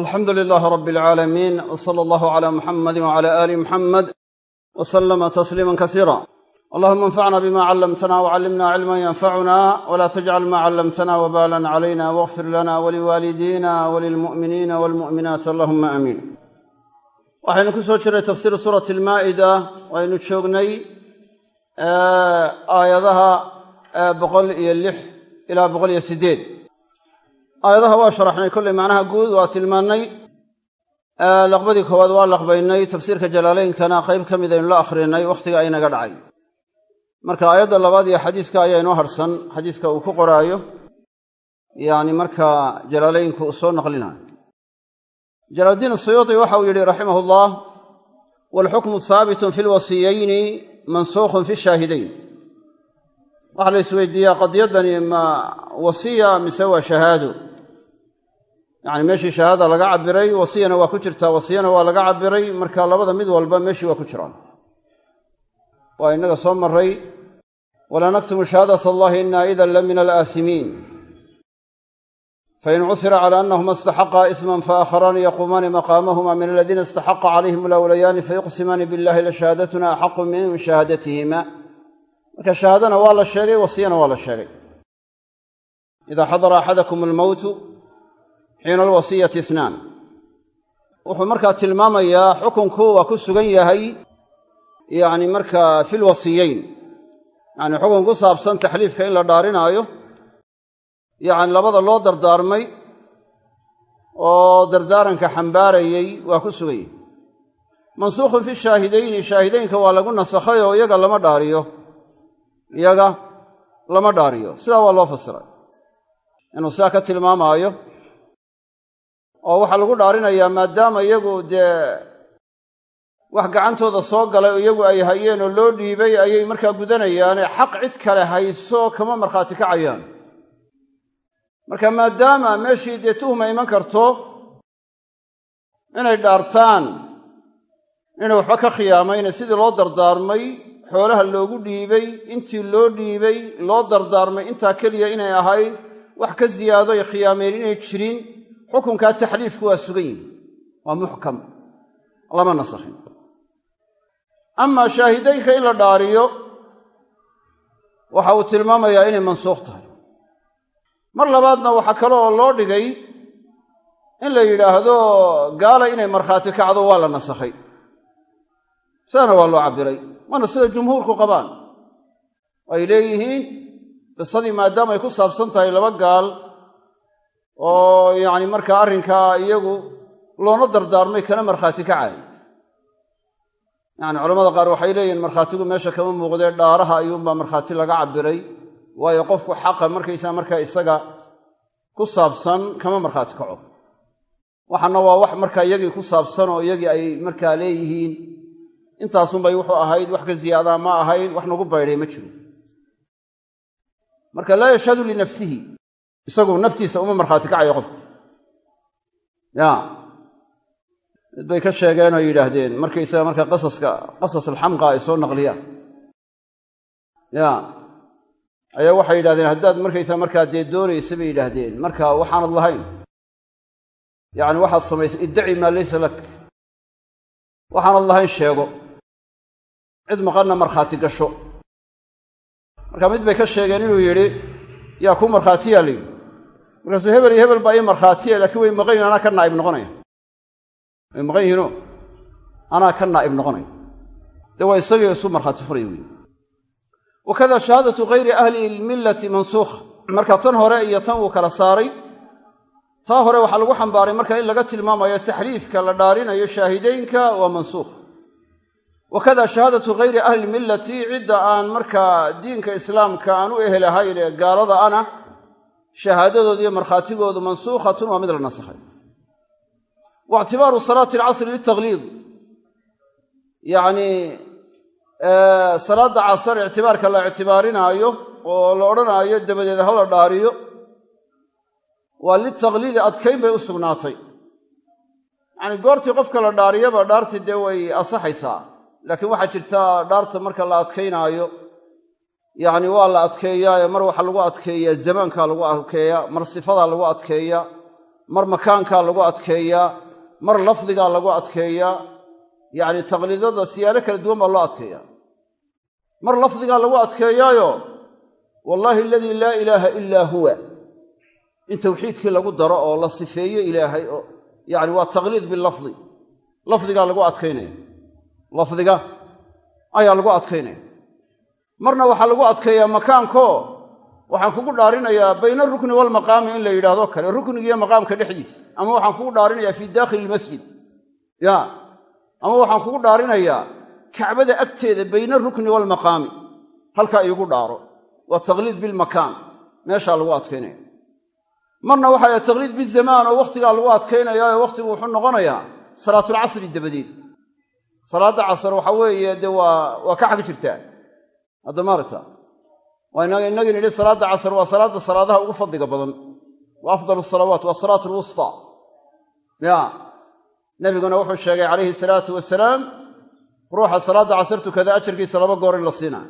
alxamdu lilaahi rabbi alcaalamiin w sala allahu cala muxamadi wcala aali muxamed w salama tasliima kasiira allahuma anfacna bima callamtana wcallimna cilman yanfacuna wla tajcal ma callamtana wbalan calayna wاغfir lana waliwaalidina walilmu'miniina walmu'minaat allahuma aamiin waxaynu ku soo jiray tafsiir suurati almaa'ida waynu joognay aayadaha boqol iyo lix ilaa boqol iyo siddeed aayadaha waa sharaxnay kolley macnaha guud waa tilmaannay. Laqbadii koowaad waa laqbaynay tafsiirka jalaalaynkana qayb ka mid aynu la akhrinay wakhtiga aynaga dhacay. Marka aayadda labaad iyo xadiiska ayaa inoo harsan xadiiska uu ku qoraayo. Yacni markaa jalaalaynku uu soo naqlinayo. Jalaaldiin asuyuudi waxa uu yidhi raximah ullah waalxukmu haabitun fi lwasiyayni mansuukhun fi shaahidayn. Waxaa la isweydiiyaa qadiyaddani ma wasiya mise waa shahaado yacni meeshii shahaada laga cabbiray wasiyana waa ku jirtaa wasiyana waa laga cabbiray marka labada mid walba meeshii waa ku jiraan. Waa innaga soo maray walaa naktumu shahaadat allahi ina idan la min alaasimiin. Fain cuhira cala anahuma istaxaqaa isman faakharaani yaquumaani maqaamahuma min aladiina istaxaqa calayhim alawlayaani fayuqsimaani billahi lashahaadatuna axaqu min shahaadatihima marka shahaadana waa la sheegay wasiyana waa la sheegay. Idaa xadara axadakum almowtu xiina alwasiyati isnaan wuxuu markaa tilmaamayaa xukunku waa ku sugan yahay yacni markaa fi lwasiyeyn yacni xukun ku saabsan taxliifka in la dhaarinaayo yacni labada loo dardaarmay oo dardaaranka xambaarayey waa ku sugan yahay mansuukhun fi shaahidayni shaahidaynka waa lagu nasakhay oo iyaga lama dhaariyo iyaga lama dhaariyo sidaa waa loo fasiray inuu sidaa ka tilmaamaayo oo waxaa lagu dhaarinayaa maadaama iyagu dee wax gacantooda soo galay oo iyagu ay hayeen oo loo dhiibay ayay markaa gudanayaane xaq cid kale hayso kama markhaati kacayaan. Marka maadaama meeshii dee tuhma iman karto inay dhaartaan inay waxba ka khiyaamayne sidii loo dardaarmay xoolaha loogu dhiibay intii loo dhiibay loo dardaarmay intaa keliya inay ahayd wax ka ziyaado ay khiyaameen inay jirin xukunkaa taxliifku waa sugan yihi waa muxkam. Lama nasakhin. Amaa shaahidaynka in la dhaariyo waxa uu tilmaamayaa inay mansuukh tahay. Mar labaadna waxaa kale oo loo dhigay in la yidhaahdo gaala inay markhaati kacdo waa la nasakhay. Sidaana waa loo cabbiray. Waana sida jumhuurku qabaan. Ay leeyihiin qisadii maadaama ay ku saabsan tahay laba gaal oo yacni markaa arrinkaa iyagu loona dardaarmay kana markhaati kacay. Yacni culamada qaar waxay leeyihiin markhaatigu meesha kama muuqdee dhaaraha ayuunbaa markhaati laga cabbiray waayo qofku xaqa markaysaa markaa isaga ku saabsan kama markhaati kaco. Waxaana waa wax markaa iyagii ku saabsan oo iyagii ay markaa leeyihiin. Intaasunbay wuxuu ahayd wax ka ziyaadaa ma ahayn wax nagu baydhay ma jiro. Marka laa yashhadu linafsihi isagu naftiisa uma markhaati kacayo qofku. Mid bay ka sheegeen oo yidhaahdeen markaysaga markaa qasaska qasas alxamqa ay soo naqliyaan ya. Ayaa waxay yidhahdeen haddaad markaysaa markaa dee doonaysa bay yidhaahdeen marka waxaanad lahayn. Yacni waxaad samaysay iddaci maa laysa lak. Waxaanad lahayn sheego. Cid maqanna markhaati gasho. Marka mid bay ka sheegeen inuu yidhi yaa ku markhaatiyaa layidhi markaasuu hebel iyo hebel baa ii markhaatiya laakiin way maqan yihiin anaa ka naa'ib noqonaya. Way maqan yihiinoo anaa ka naa'ib noqonaya. Dee waa isagii isu markhaati furaya wey wakada shahaadatu hayri ahli ilmillati mansuukha marka tan hore iyo tan uu kala saaray taa hore waxaa lagu xambaaray marka in laga tilmaamayo taxliifka la dhaarinayo shaahideynka waa mansuukh wakada shahaadatu hayri ahli millati cidda aan markaa diinka islaamka aan u ehelahayn ee gaalada ana shahaadadoodu iyo markhaatigoodu mansuukhatun waa mid la nasakhay. Wa ictibaaru salaati alcasri liltakhliid yacnii salaadda casar ictibaarka la ictibaarinaayo oo la odhanaayo dabadeed ha la dhaariyo waa litakhliidi adkayn bay u sugnaatay. Yacnii goortii qofka la dhaariyaba dhaartii dee way asaxaysaa. Laakiin waxaa jirta dhaarta marka la adkaynaayo yacni waa la adkeeyaaye mar waxaa lagu adkeeyaa zamaankaa lagu adkeeyaa mar sifadaa lagu adkeeyaa mar makaankaa lagu adkeeyaa mar lafdigaa lagu adkeeyaa. Yacni taqliidada siyaalo kala duwan baa loo adkeeyaa. Mar lafdigaa lagu adkeeyaayo wallaahi aladii laa ilaaha ilaa huwa. In tawxiidkii lagu daro oo la sifeeyo ilaahay oo yacni waa taqliid bilafdi lafdigaa lagu adkaynaya lafdiga ayaa lagu adkaynaya marna waxaa lagu adkeeyaa makaanko. Waxaan kugu dhaarinayaa bayna arukni waalmaqaami in la yidhaahdo kale ruknigiiyo maqaamka dhexdiisa. Ama waxaan kugu dhaarinayaa fii daakhili ilmasjid ya. Ama waxaan kugu dhaarinayaa kacbada agteeda bayna arukni waalmaqaami halkaa iigu dhaaro. Waa taqliid bilmakaan meeshaa lagu adkaynaya marna waxaa taqliid bizamaan oo wakhtigaa lagu adkaynayaaoo wakhtigu wuxuu noqonayaa salaatulcasri dabadeed. Salaadda casar waxa weeye dee waa waa ka xag jirtaa hadda maaragta waa inagii nidhi salaadda casar waa salaadda salaadaha ugu fadliga badan. Wa afdal salawaat waa salaat alwusta ya. Nebiguna wuxuu sheegay calayhi salaatu wasalaam ruuxa salaadda casar tukada ajarkiisa laba goor in la siinaa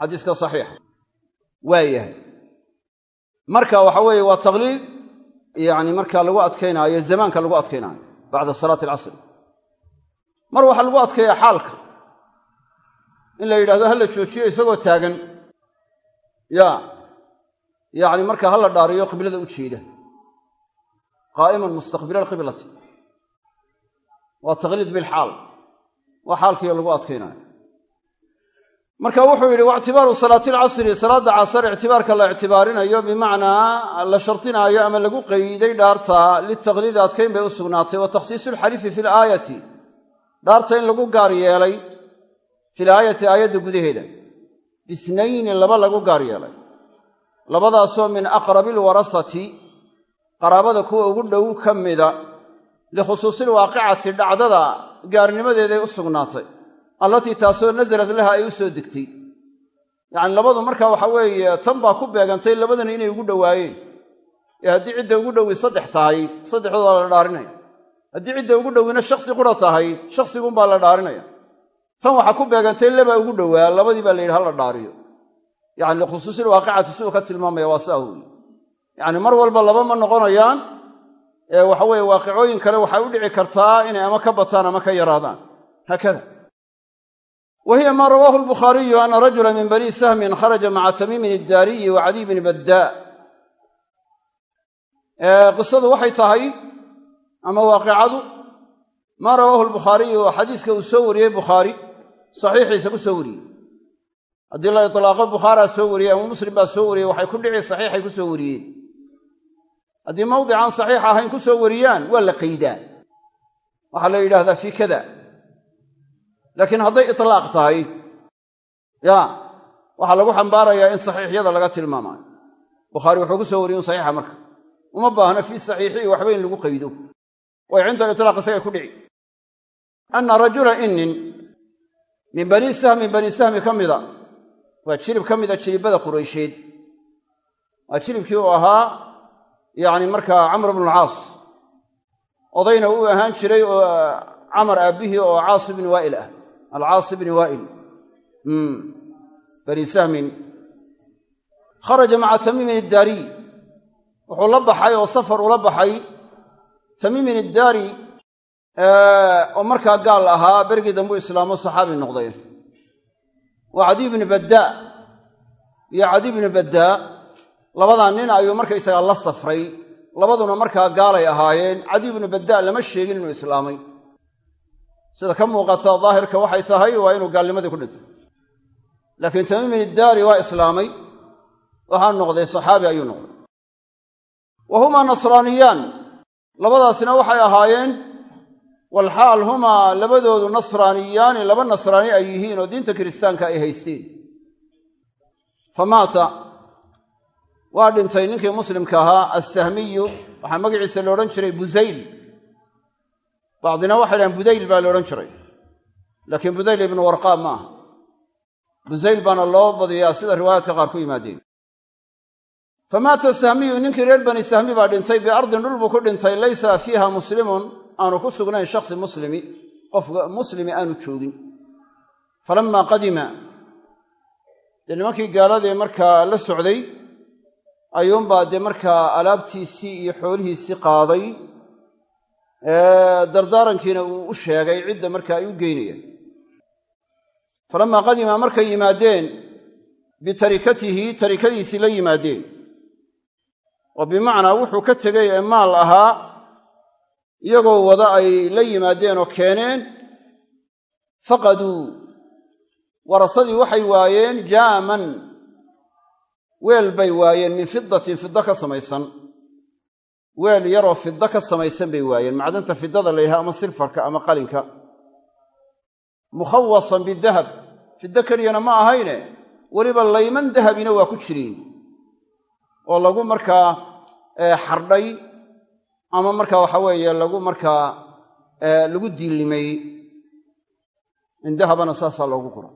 xadiiska saxiixa. Waa marka waxa weeye waa taqliid yani marka lagu adkaynaayo zamaanka lagu adkaynaayo bacda salaati alcasr mar waxaa lagu adkeeyaa xaalka in la yidhahdo ha la joojiyo isagoo taagan. Ya yacni marka ha dhaariyo qiblada u jeeda. Qaa'iman mustaqbila alqiblati. Waa taqliid bilxaal waa xaalkiio lagu adkaynayo marka wuxuu yidhi waictibaaru salaati alcasri salaadda casar ictibaarka la ictibaarinayo bimacnaa la shardinaayo ama lagu qayday dhaarta litaqliidi adkayn bay u sugnaatay wa takhsiisu alxalifi fi laayati dhaarta in lagu gaar yeelay fil aayati aayadda gudaheeda. Bisnayni laba lagu gaar yeelay. Labadaasoo min aqrabi alwarasati qaraabada kuwa ugu dhow ka mida likhusuusilwaaqicati dhacdada gaarnimadeeday u sugnaatay allatii taasoo nasalad laha ay u soo degtay. Yacni labadu marka waxa weeye tan baa ku beegantay labadana inay ugu dhowaayeen. Ee haddii cidda ugu dhowi saddex tahay saddexdoodaa la dhaarinaya. Haddii cidda ugu dhowina shaksi qura tahay shaksiguunbaa la dhaarinaya tan waxaa ku beegantay labaa ugu dhowaa labadii baa la yidhi ha la dhaariyo. Yacni likhusuusil waaqicati siduu ka tilmaamaya waa saa mar walba laba ma noqonayaan waxa weeye waaqicooyin kale waxay u dhici kartaa inay ama ka bataan ama ka yaraadaan. Haakada. Wa hiya maa rawaahu albukhaariyu ana rajula min bani sahmin kharaja maca tamiimin iddaariyi wa cadiy bni baddaa qisadu waxay tahay ama waaqicadu maa rawaahu albukhaariyu xadiiska uu saxiixiisa ku soo wariyey. Haddii la itlaaqo bukhaaraa soo wariyey ama muslim baa soo wariyey waxay ku dhici saxiixay ku soo wariyeen. Haddii mawdicaan saxiix ahayn ku soo wariyaan waa la qaydaa. Waxaa la yidhahdaa fii kada laakiin hadday itlaaq tahay ya waxaa lagu xambaarayaa in saxiixyada laga tilmaamaayo bukhaari wuxuu ku soo wariyey un saxiixa marka. Uma baahna fii saxiixii waxba in lagu qaydo. Way cinda aliطlaaq isagay ku dhici. Anna rajula inin min banii sahmin banii sahmi ka mida. Waa jirib ka mida jiribbada quraysheed. Waa jiribkii uu ahaa yacni markaa camr bnu alcaas odayna uu ahaan jiray oo camar aabbihii oo caas ibni waa'il ah. Alcaas ibni waa'il. Banii sahmin. Kharaja maca tamiimin iddaariy wuxuu la baxay oo safar ula baxay. Tamiimin iddaari oo markaa gaal ahaa berigii dambu islaamo saxaabi noqday. Waa cadiy bni baddaa iyo cadiy bni baddaa labadaa nin ayuu markaysagaa la safray. Labaduna markaa gaalay ahaayeen. Cadiy bnu baddaa lama sheegin inuu islaamay. Sida ka muuqata daahirka waxay tahay waa inuu gaalnimadii ku dhintay. Laakiin tamiimin iddaari waa islaamay. Waxaa noqday saxaabi ayuu noqday. Wa humaa nasraaniyaan. Labadaasina waxay ahaayeen walxaal humaa labadoodu nasraaniyaani laba nasraani ay yihiin oo diinta kiristaanka ay haysteen. Fa maata. Waa dhintay ninkii muslimka ahaa assahmiyu waxaa magaciisa la odhan jiray busayl bacdina waxay dhahaan budayl baa la odhan jiray. Laakiin budayl ibnu warqaa ma aha. Busayl baana loo badiyaa sida riwaayaadka qaar ku yimaadeen. Maata sahmiyu ninkii reer bani sahmi baa dhintay biardin dhul aanu ku sugnayn shaksi muslimi qof muslimi aanu joogin. Falammaa qadima dee nimankii gaaladee markaa la socday ayuunbaa dee markaa alaabtiisii iyo xoolihiisii qaaday dardaarankiina uu u sheegay cidda marka ay u geynayaan falamaa qadima markay yimaadeen bitarikatihi tarikadiisii la yimaadeen. Oo bimacnaa wuxuu ka tegay ee maal ahaa iyagoo wada ay la yimaadeen oo keeneen faqaduu warasadii waxay waayeen jaaman weel bay waayeen min fidatin fida ka samaysan weel yaroo fida ka samaysan bay waayeen macdanta fidada la ama silfarka ama qalinka mukhawasan bidahab fiddo keliyana ma ahayne weliba layman dahabina waa ku jiriin oo lagu markaa xardhay ama markaa waxa weeye lagu markaa lagu diillimay in dahabana saasaa loogu gura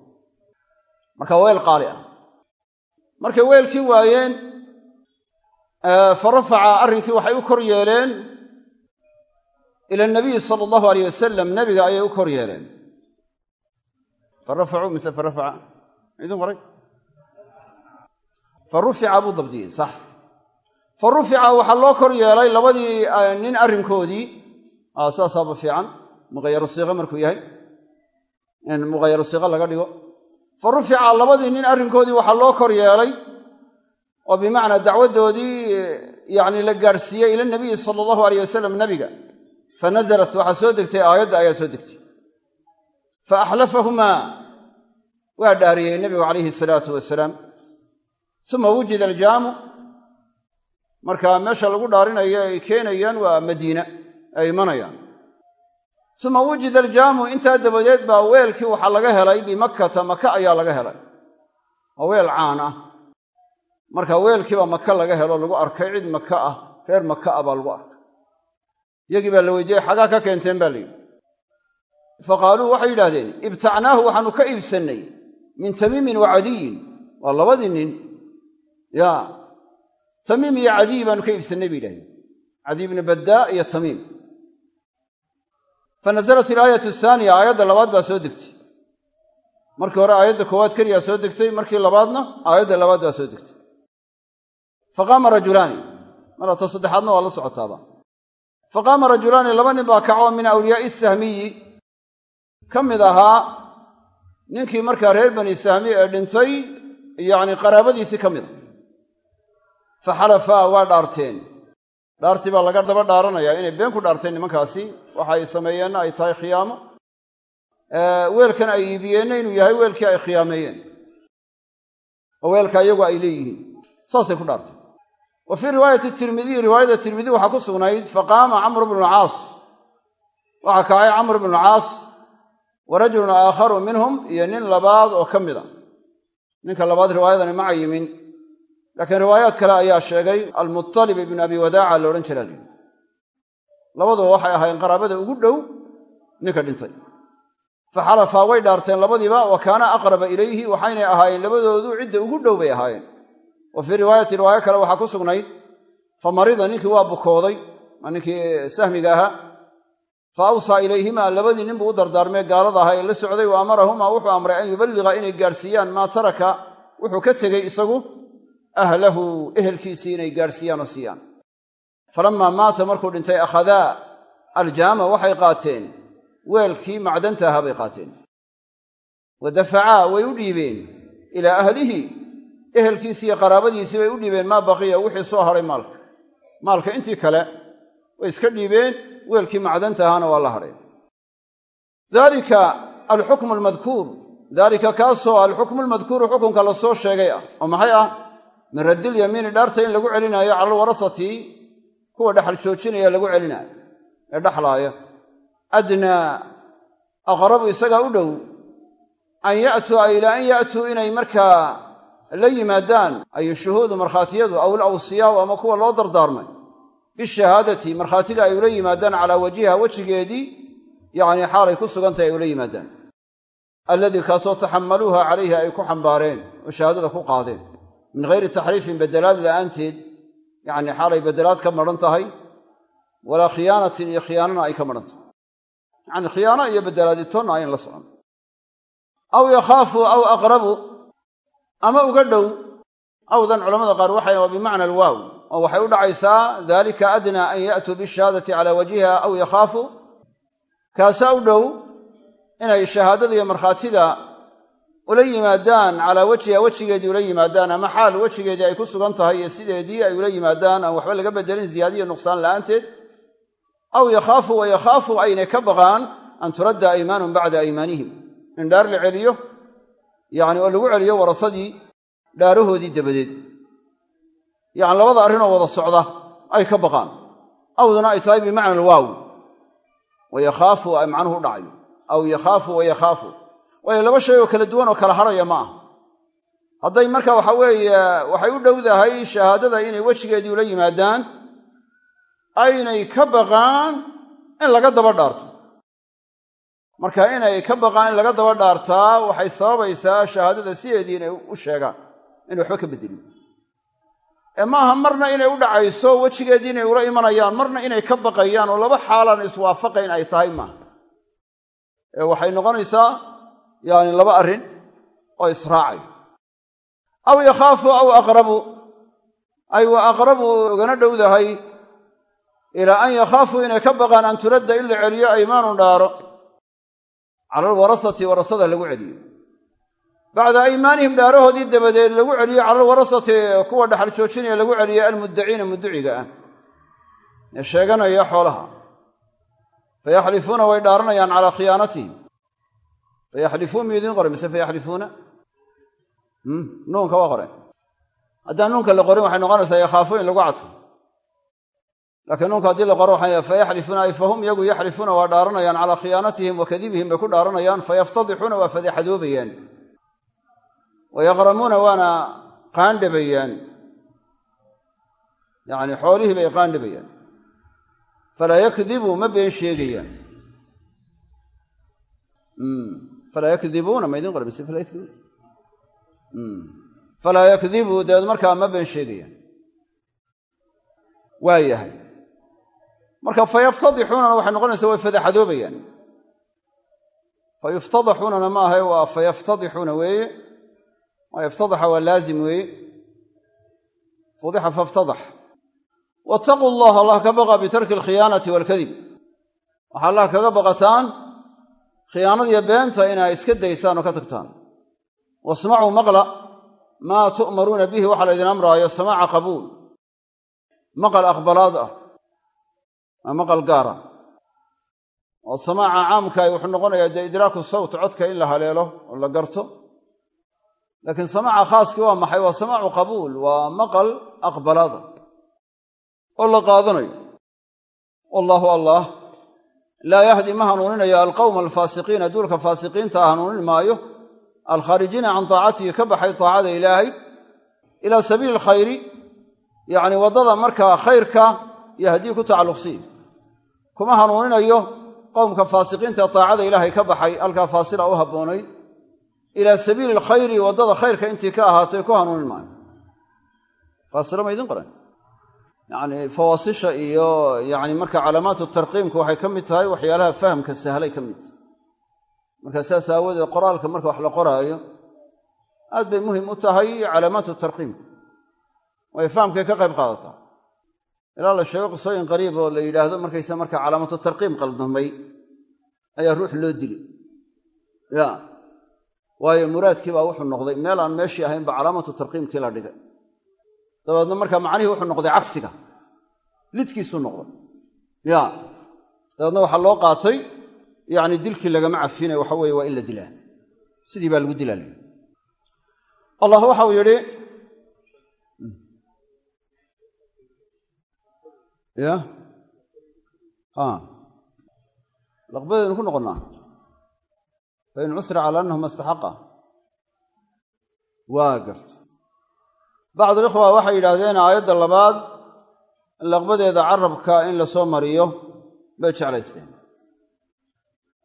marka weel qaali ah. Markay weelkii waayeen fa rafaca arrinkii waxay u kor yeeleen ila nabiyi sala allahu aleyh wasalam nebiga ayay u kor yeeleen. Fa rafacuu mise fa rafaca? Idin qoray fa rufica buu dabdiyey sax fa rufica waxaa loo kor yeelay labadii nin arrinkoodii. Saasaaba fiican. Muqayaru siiqo markuu yahay. In muqayaru laga dhigo. Fa labadii nin arrinkoodii waxaa loo kor yeelay. Oo bimacnaa dacwaddoodii yacni la gaadhsiiyey ila nabiyi sala allahu aleyh wasalam nebiga fa waxaa soo degtay aayadda ayaa soo degtay. Fa axlafahumaa waa dhaariyey nebigu calayhi salaatu wasalaam. Suma wujida aljaamu marka meesha lagu dhaarinayo ay keenayaan waa madiina ay imanayaan. Suma wujida aljaamu intaa dabadeed baa weelkii waxaa laga helay bimakkata maka ayaa laga helay. Waa weel caan ah. Marka weelkiibaa maka laga helo lagu arkay cid maka ah reer maka ah baa lagu arkay. Yagii baa la weydiiyey xagaa ka keenteen baa layidhi fa qaaluu waxay yidhahdeen ibtacnaahu waxaanu ka iibsannay min tamiimin wa cadiyin. Waa labadii nin. Ya tamiim iyo cadiy baanu ka iibsannay bay yidhahdeen cadiy bni baddaa iyo tamiim fa ilaayatu ahaaniya aayadda labaad baa soo degtay. Markii hore aayadda koowaad keliyaa soo degtay markii labaadna aayadda labaad baa soo degtay. Fa qaama rajulaani marata saddexaadna waa la socotaaba. Fa qaama rajulaani laba nin baa kacoo min awliyaa'i sahmiyi ka mid ahaa ninkii markaa reer bani sahmi ee dhintay yacni qaraabadiisii ka mid a fa xalafaa waa dhaarteen dhaartii baa laga daba dhaaranayaa inay been ku dhaarteen nimankaasi waxa ay sameeyeenna ay tahay khiyaamo weelkan ay iibiyeenna inuu yahay weelkii ay khiyaameeyeen oo weelka iyagu ay leeyihiin saasay ku dhaarteen wa fii riwaayati tirmidiy riwaayada tirmidi waxaa ku sugnayd faqaama camru bnu caas waxaa kacay camr bnu caas wa rajulun aakharu minhum iyo nin labaad oo ka mid a ninka labaad riwaayadani ma cayimin laakiin riwaayaad kale ayaa sheegay almutalib ibnu abi wadaaca la odhan jiraa lyidhi labaduba waxay ahaayeen qaraabada ugu dhow ninka dhintay. Fa xalafaa way dhaarteen labadiiba wa kaana aqraba ilayhi waxaynay ahaayeen labadoodu cidda ugu dhow bay ahaayeen. Wa fii riwaayati riwaayo kale waxaa ku sugnayd fa marida ninkii waa bukooday maa ninkii sahmiga ahaa fa awsaa ilayhimaa labadii nin buu u dardaarmee gaalada ahaa ee la socday wa amarahumaa wuxuu amray an yuballiga inay gaadhsiiyaan maa taraka wuxuu ka tegey isagu ahlahu ehelkiisii inay gaadhsiiyaan oo siiyaan. Falammaa maata markuu dhintay akhadaa aljaama waxay qaateen weelkii macdanta ahaa bay qaateen. Wa dafacaa way u dhiibeen ilaa ahlihi ehelkiisii iyo qaraabadiisii bay u dhiibeen maa baqiya wixii soo hadhay maalka. Maalka intii kale way iska dhiibeen weelkii macdanta ahaana waa la hadheen daalika alxukmu almadkuur daalika kaasoo alxukmu almadkuuru xukunka la soo sheegay ah oo maxay ah min raddilyamiini dhaarta in lagu celinaayo cala alwarasati kuwa dhexal joojinaya lagu celinaayo ee dhexlaaya adnaa aqrabu isagaa u dhow an ya'tuu ay ilaa an ya'tuu inay markaa la yimaadaan ay shuhuudu markhaatiyadu aw ilawsiyaau ama kuwa loo dardaarmay. Bishahaadati markhaatiga ay ula yimaadaan calaa wajiha wejigeedii yacni xaalay ku sugantahay ay ula yimaadaan. Alladii kaasoo taxammaluuha calayhi ay ku xambaareen oo shahaadada ku qaadeen min hayri taxriifin bedelaad la'aanteed yacni xaalay bedelaad ka madhan tahay walaa khiyaanatin iyo khiyaanana ay ka madhan tahay. Yacni khiyaano iyo bedelaaditoonna ayn la socon. Aw yakhaafu aw aqrabu ama uga dhow awdan culamada qaar waxay waa bimacna alwaaw oo waxay u dhacaysaa dalika adnaa an ya'tuu bishahaadati calaa wajhiha aw yakhaafu. Kaasaa u dhow inay shahaadada iyo markhaatida ula yimaadaan calaa wajhiha wejigeedii ula yimaadaan ama xaal wejigeedii ay ku sugan tahay iyo sideedii ay ula yimaadaan aan waxba laga bedelin ziyaadiyo nuqsaan la'aanteed aw yakhaafu wa yakhaafu aynay ka baqaan an turadda aymaanun bacda aymaanihim. In dhaar la celiyo yacni oo lagu celiyo warasadii dhaarahoodii dabadeed. Yacni labada arrinoo wada socda ay ka baqaan. Awduna ay tahay bimacna alwaaw wa u dhacayo aw yakhaafu wa waayo laba shay oo kala duwan oo kala hadhaya ma ah hadday marka waxa weeye waxay u dhowdahay shahaadada inay wejigeedii ula yimaadaan aynay ka baqaan in laga daba dhaarto. Marka inay ka baqaan in laga daba dhaartaa waxay sababaysaa shahaadada sideedii inay u sheegaan inay waxba ka bedelin ee maaha marna inay u dhacayso wejigeedii inay ula imanayaan marna inay ka baqayaan oo laba xaalan iswaafaqayn ay tahay maaha ee waxay noqonaysaa yani laba arrin oo israacay. Aw yakhaafu aw aqrabu. Ay wa aqrabu ugana dhowdahay ilaa an yakhaafuu inay ka baqaan an turadda in la celiyo aymaanu dhaaro. Cala alwarasati warasada lagu celiyo. Bacda aymaanihim dhaarahoodii dabadeed lagu celiyo cala alwarasati kuwa dhaxal joojinaya lagu celiyo almuddaciina mudduciga ah. Ee sheeganaya xoolaha. Fayaxlifuuna way dhaaranayaan calaa khiyaanatihim fayaxlifuun miyuu idiin qoray mise fayaxlifuuna nuunka waa qoray haddaan nuunka la qorin waxay noqonaysaa yakhaafu in lagu cadfo laakiin nuunka haddii la qoro waxay fayaxlifuuna ay fahum iyagu yaxlifuuna waa dhaaranayaan calaa khiyaanatihim wa kadibihim bay ku dhaaranayaan fayaftadixuuna waa fadeexadoobayaan wa yaqramuuna waana qaandhabayaan yacni xoolihii bay qaandhabayaan falaa yakdibuu ma been sheegayaan falaa yakdibuuna ma idin qora mise falaa yakdibuun falaa yakdibuu dabeed markaa ma been sheegayaan waa yahay marka fayaftadixuunana waxay noqonaysaa way fadeexadoobayaan fayuftadaxuunana ma ahay waa fayaftadixuuna weeye waa iftadaxa waa laazim weeye fudixa faftadax wattaquu allah allah ka baqa bitarki alkhiyaanati waalkadib waxaa allah kaga baqataan khiyaanadiyo beenta inaa iska daysaan oo ka tagtaan. Wasmacuu maqla maa tu'maruuna bihi waxaa laydin amraayo samaaca qabuul. Maqal aqbalaad ah waa maqal gaara oo samaaca caamkaay wuxuu noqonayaa dee idraaku sawt codka in la haleelo oo la garto. Laakiin samaaca khaaskii waa maxay? Waa samaacu qabuul waa maqal aqbalaada oo la qaadanayo. Wallaahu allah laa yahdi ma hanuuninayo alqowma alfaasiqiina duulka faasiqiinta ah hanuunin maayo. Alkhaarijiina can taacatihi ka baxay taacada ilaahay. Ilaa sabiili alkhayri yacni waddada markaa khayrka yahdii ku tacalluqsiin kuma hanuuninayo qowmka faasiqiinta taacada ilaahay ka baxay halkaa faasila u habboonayd ilaa sabiili alkhayri waddada khayrka intii ka ahaatay ku hanuunin maayo. Faasilo ma idin qoran yacni fawaasisha iyo yacni marka calaamaatu tarqiimka waxay ka mid tahay waxyaalaha fahamka sahlay ka mid. Tahay marka saas aawadeed qoraalka marka wax la qoraayo aad bay muhiim u tahay calaamaatu tarqiimka way fahamkay ka qayb qaadataa. Ilaa la sheego qisooyin qariib oo la yidhaahdo markaysa marka calaamatu tarqiim qaldamay ayaa ruux loo dilay. Ya waayo muraadkii baa wuxuu noqday meel aan meeshii ahayn ba calaamatu tarqiimkii la dhigay dabeedna marka macnihii wuxuu noqday cagsiga lidkiisuu noqday ya. Dabeedna waxaa loo qaatay yacni dilkii lagama cafine waxa weeye waa in la dilaa. Sidii baa lagu dilaa allah waxau yidhi ya. Laqbadeednu ku noqonnaa. Fain cusira cala annahuma istaxaqa waa garta bacdu alikhwa waxay yidhaahdeen aayadda labaad laqbadeeda carabka in la soo mariyo bay jeclaysteen.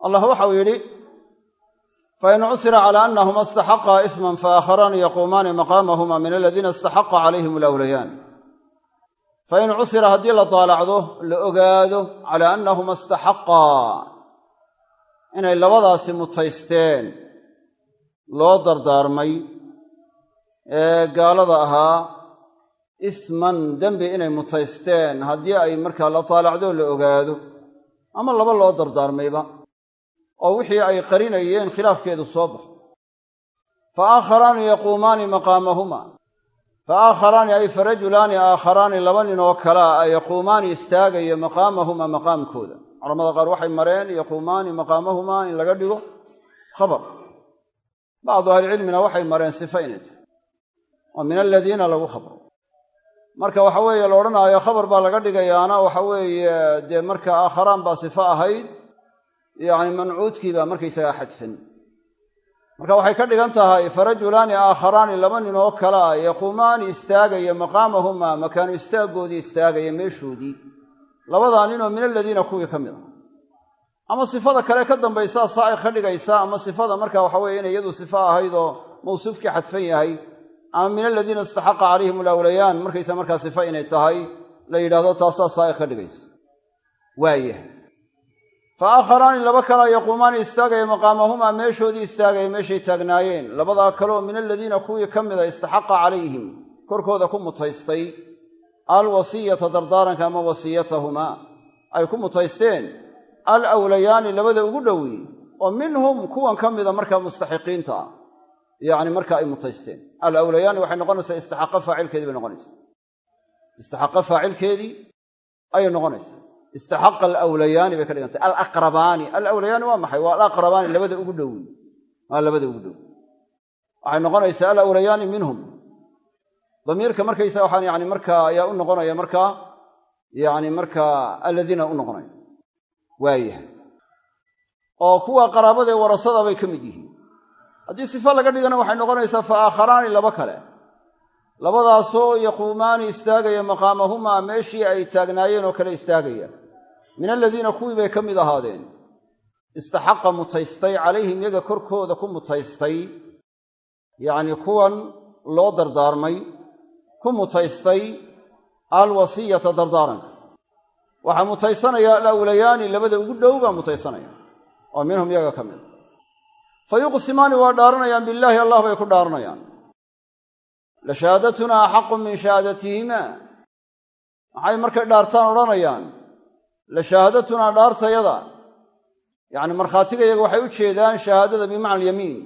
Allah waxau yidhi fain cusira cala annahuma istaxaqaa isman faakharaani yaquumaani maqaamahuma min aladiina istaxaqa calayhim alawlayaan fain cusira haddii la daalacdo la ogaado cala annahuma istaxaqaa inay labadaasi mutaysteen loo dardaarmay ee gaalada ahaa isman dembi inay mutaysteen. Haddii ay markaa la taalacdoo la ogaado. Ama laba loo dardaarmayba. Oo wixii ay qarinayeen khilaafkeedu soo baxo. Fa aakharaani yaquumaani maqaamahuma. Fa aakharaani ay fa rajulaani aakharaani laba nin oo kalea a yaquumaani istaagaya maqaamahuma maqaamkooda. Culamada qaar waxay mareen yaquumaani maqaamahumaa in laga dhigo khabar. Bacdu ahlicilmina waxay mareen sifa inay tahay oo min aladiina lagu khabro marka waxa weeye la odhanaayo khabar baa laga dhigayaana waxa weeye dee marka aakharaan baa sifo ahayd yacni mancuudkii baa markaysagaa xadfan marka waxay ka dhigan tahay farajulaani aakharaani laba nin oo kale a yaquumaani istaagaya maqaamahumaa makaanu istaaggoodii istaagaya meeshoodii. Labadaa ninoo min aladiina kuwii ka mid ah. Ama sifada kale ka dambaysaa saa'iq ka dhigaysa ama sifada marka waxa weye inay iyadu sifo ahayd oo mawsuufkii xadfan yahay ama min aladiina istaxaqa calayhim alawlayaan markaysa markaa sifa inay tahay la yidhahdo taasaa saa'iq ka dhigaysa waayahay fa aakharaani laba kalea yaquumaani istaagaya maqaamahumaa meeshoodii istaagaya meeshay taagnaayeen. Labadaa kaleoo min aladiina kuwii ka mida istaxaqa calayhim korkooda ku mutaystay. Alwasiyata dardaaranka ama wasiyatahumaa ay ku mutaysteen. Al awlayaani labada ugu dhowi oo minhum kuwan ka mida markaa mustaxiqiinta yacni marka ay mutaysteen. Al awlayaani waxay noqonaysaa istaxaqa faacilkeedii bay noqonaysaa. Istaxaqa faacilkeedii ayay noqonaysaa. Istaxaqa alawlayaani bay ka dhigantay alaqrabaani alawlayaani waa maxay? Waa alaqrabaani labada ugu dhowi waa labada ugu dhowi waxay noqonaysaa alawlayaani minhum. Damiirka markaysa waxaan yani markaa ayaa u noqonaya markaa yani markaa aladiina u noqonaya. Waayahay. Oo kuwa qaraabadae warasada bay ka mid yihiin haddii sifa laga dhigana waxay noqonaysaa fa aakharaani laba kale. Labadaasoo yaquumaani istaagaya maqaamahumaa meeshii ay taagnaayeen oo kale istaagaya. Min aladiina kuwii bay ka mid ahaadeen. Istaxaqa mutaystay calayhim yaga korkooda ku mutaystay. Yacnii kuwan loo dardaarmay. Ku mutaystay alwasiyata dardaaranka waxaa mutaysanaya alawlayaani labada ugu dhow baa mutaysanaya. Oo minhum yaga ka mid fa yuqsimaani waa dhaaranayaan billaahi allah bay ku dhaaranayaan. La shahaadatunaa axaqu min shahaadatihimaa maxay markay dhaartaan odhanayaan? La shahaadatunaa dhaartayada. Yacni markhaatigayaga waxay u jeedaan shahaadada bimacna alyamiin.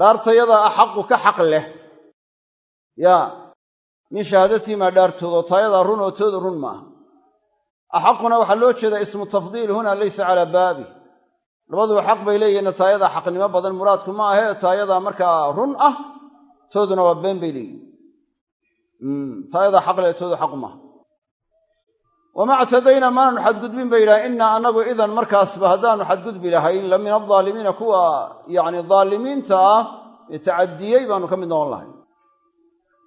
Dhaartayada axaqu ka xaq leh. Yaa min shahaadatihimaa dhaartood oo taayadaa run oo tooda run maaha. Axaquna waxaa loo jeedaa ismu tafdiil huna laysa calaa baabi labaduba xaq bay leeyihiin taayadaa xaqnimo badan muraadku ma ahee taayadaa markaa run ah tooduna waa been bay leeyihiin taayadaa xaq le toodu xaqu maaha wama ctadayna maananu xadgudbin bay yidhaha innaa annagu idan markaasba haddaanu xadgudbi lahayn la min aldaalimiina kuwa yacni daalimiinta ah tacadiyey baanu ka mid noqon lahayn.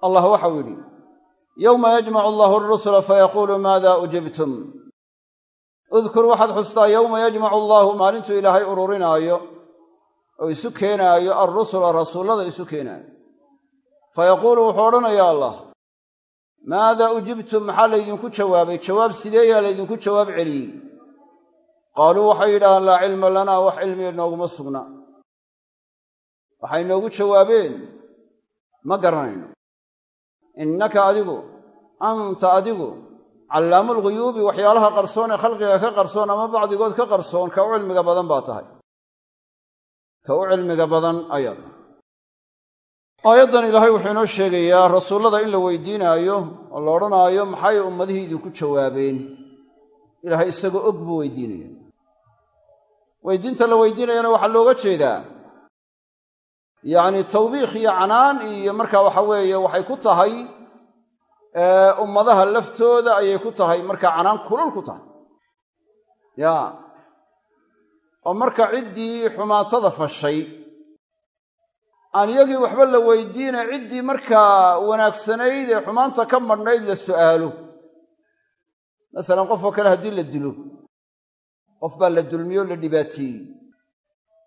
Allah waxau yidhi yowma yajmacu allahu arusula fayaquulu maada ujibtum udkur waxaad xustaa yowma yajmacu allaahu maalintuu ilaahay ururinaayo oo isu keenaayo alrusula rasuullada isu keenaayo. Fayaquulu wuxuu odhanayaa allah maada ujibtum? Maxaa laydinku jawaabay? Jawaab sideeyaa laydinku jawaab celiyey? Qaaluu waxay yidhahdaan laa cilma lanaa wax cilmiga nooguma sugna. Waxay noogu jawaabeen ma garanayno innaka adigu anta adigu callaamulghuyuubi waxyaalaha qarsoon ee khalqiga ka qarsoon ama bacdigood ka qarsoon ka u cilmiga badan baa tahay. Ka u cilmiga badan ayaa tahay. Aayaddan ilaahay wuxuu inoo sheegayaa rasuullada in la weydiinaayo oo la odhanaayo maxay ummadihii idinku jawaabeen? Ilaahay isagoo og buu weydiinaya weydiinta la weydiinayana waxaa looga jeedaa yacni tawbiikh iyo canaan iyo marka waxa weeye waxay ku tahay ummadaha laftooda ayay ku tahay marka canaan kulul ku tahay. Ya. Oo marka ciddii xumaatada fashay. Aan iyagii waxba la weydiina ciddii markaa wanaagsanayd ee xumaanta ka madhnayd la su'aalo. Masalan qofoo kale haddii la dilo. Qof baa la dulmiyo o la dhibaateeyey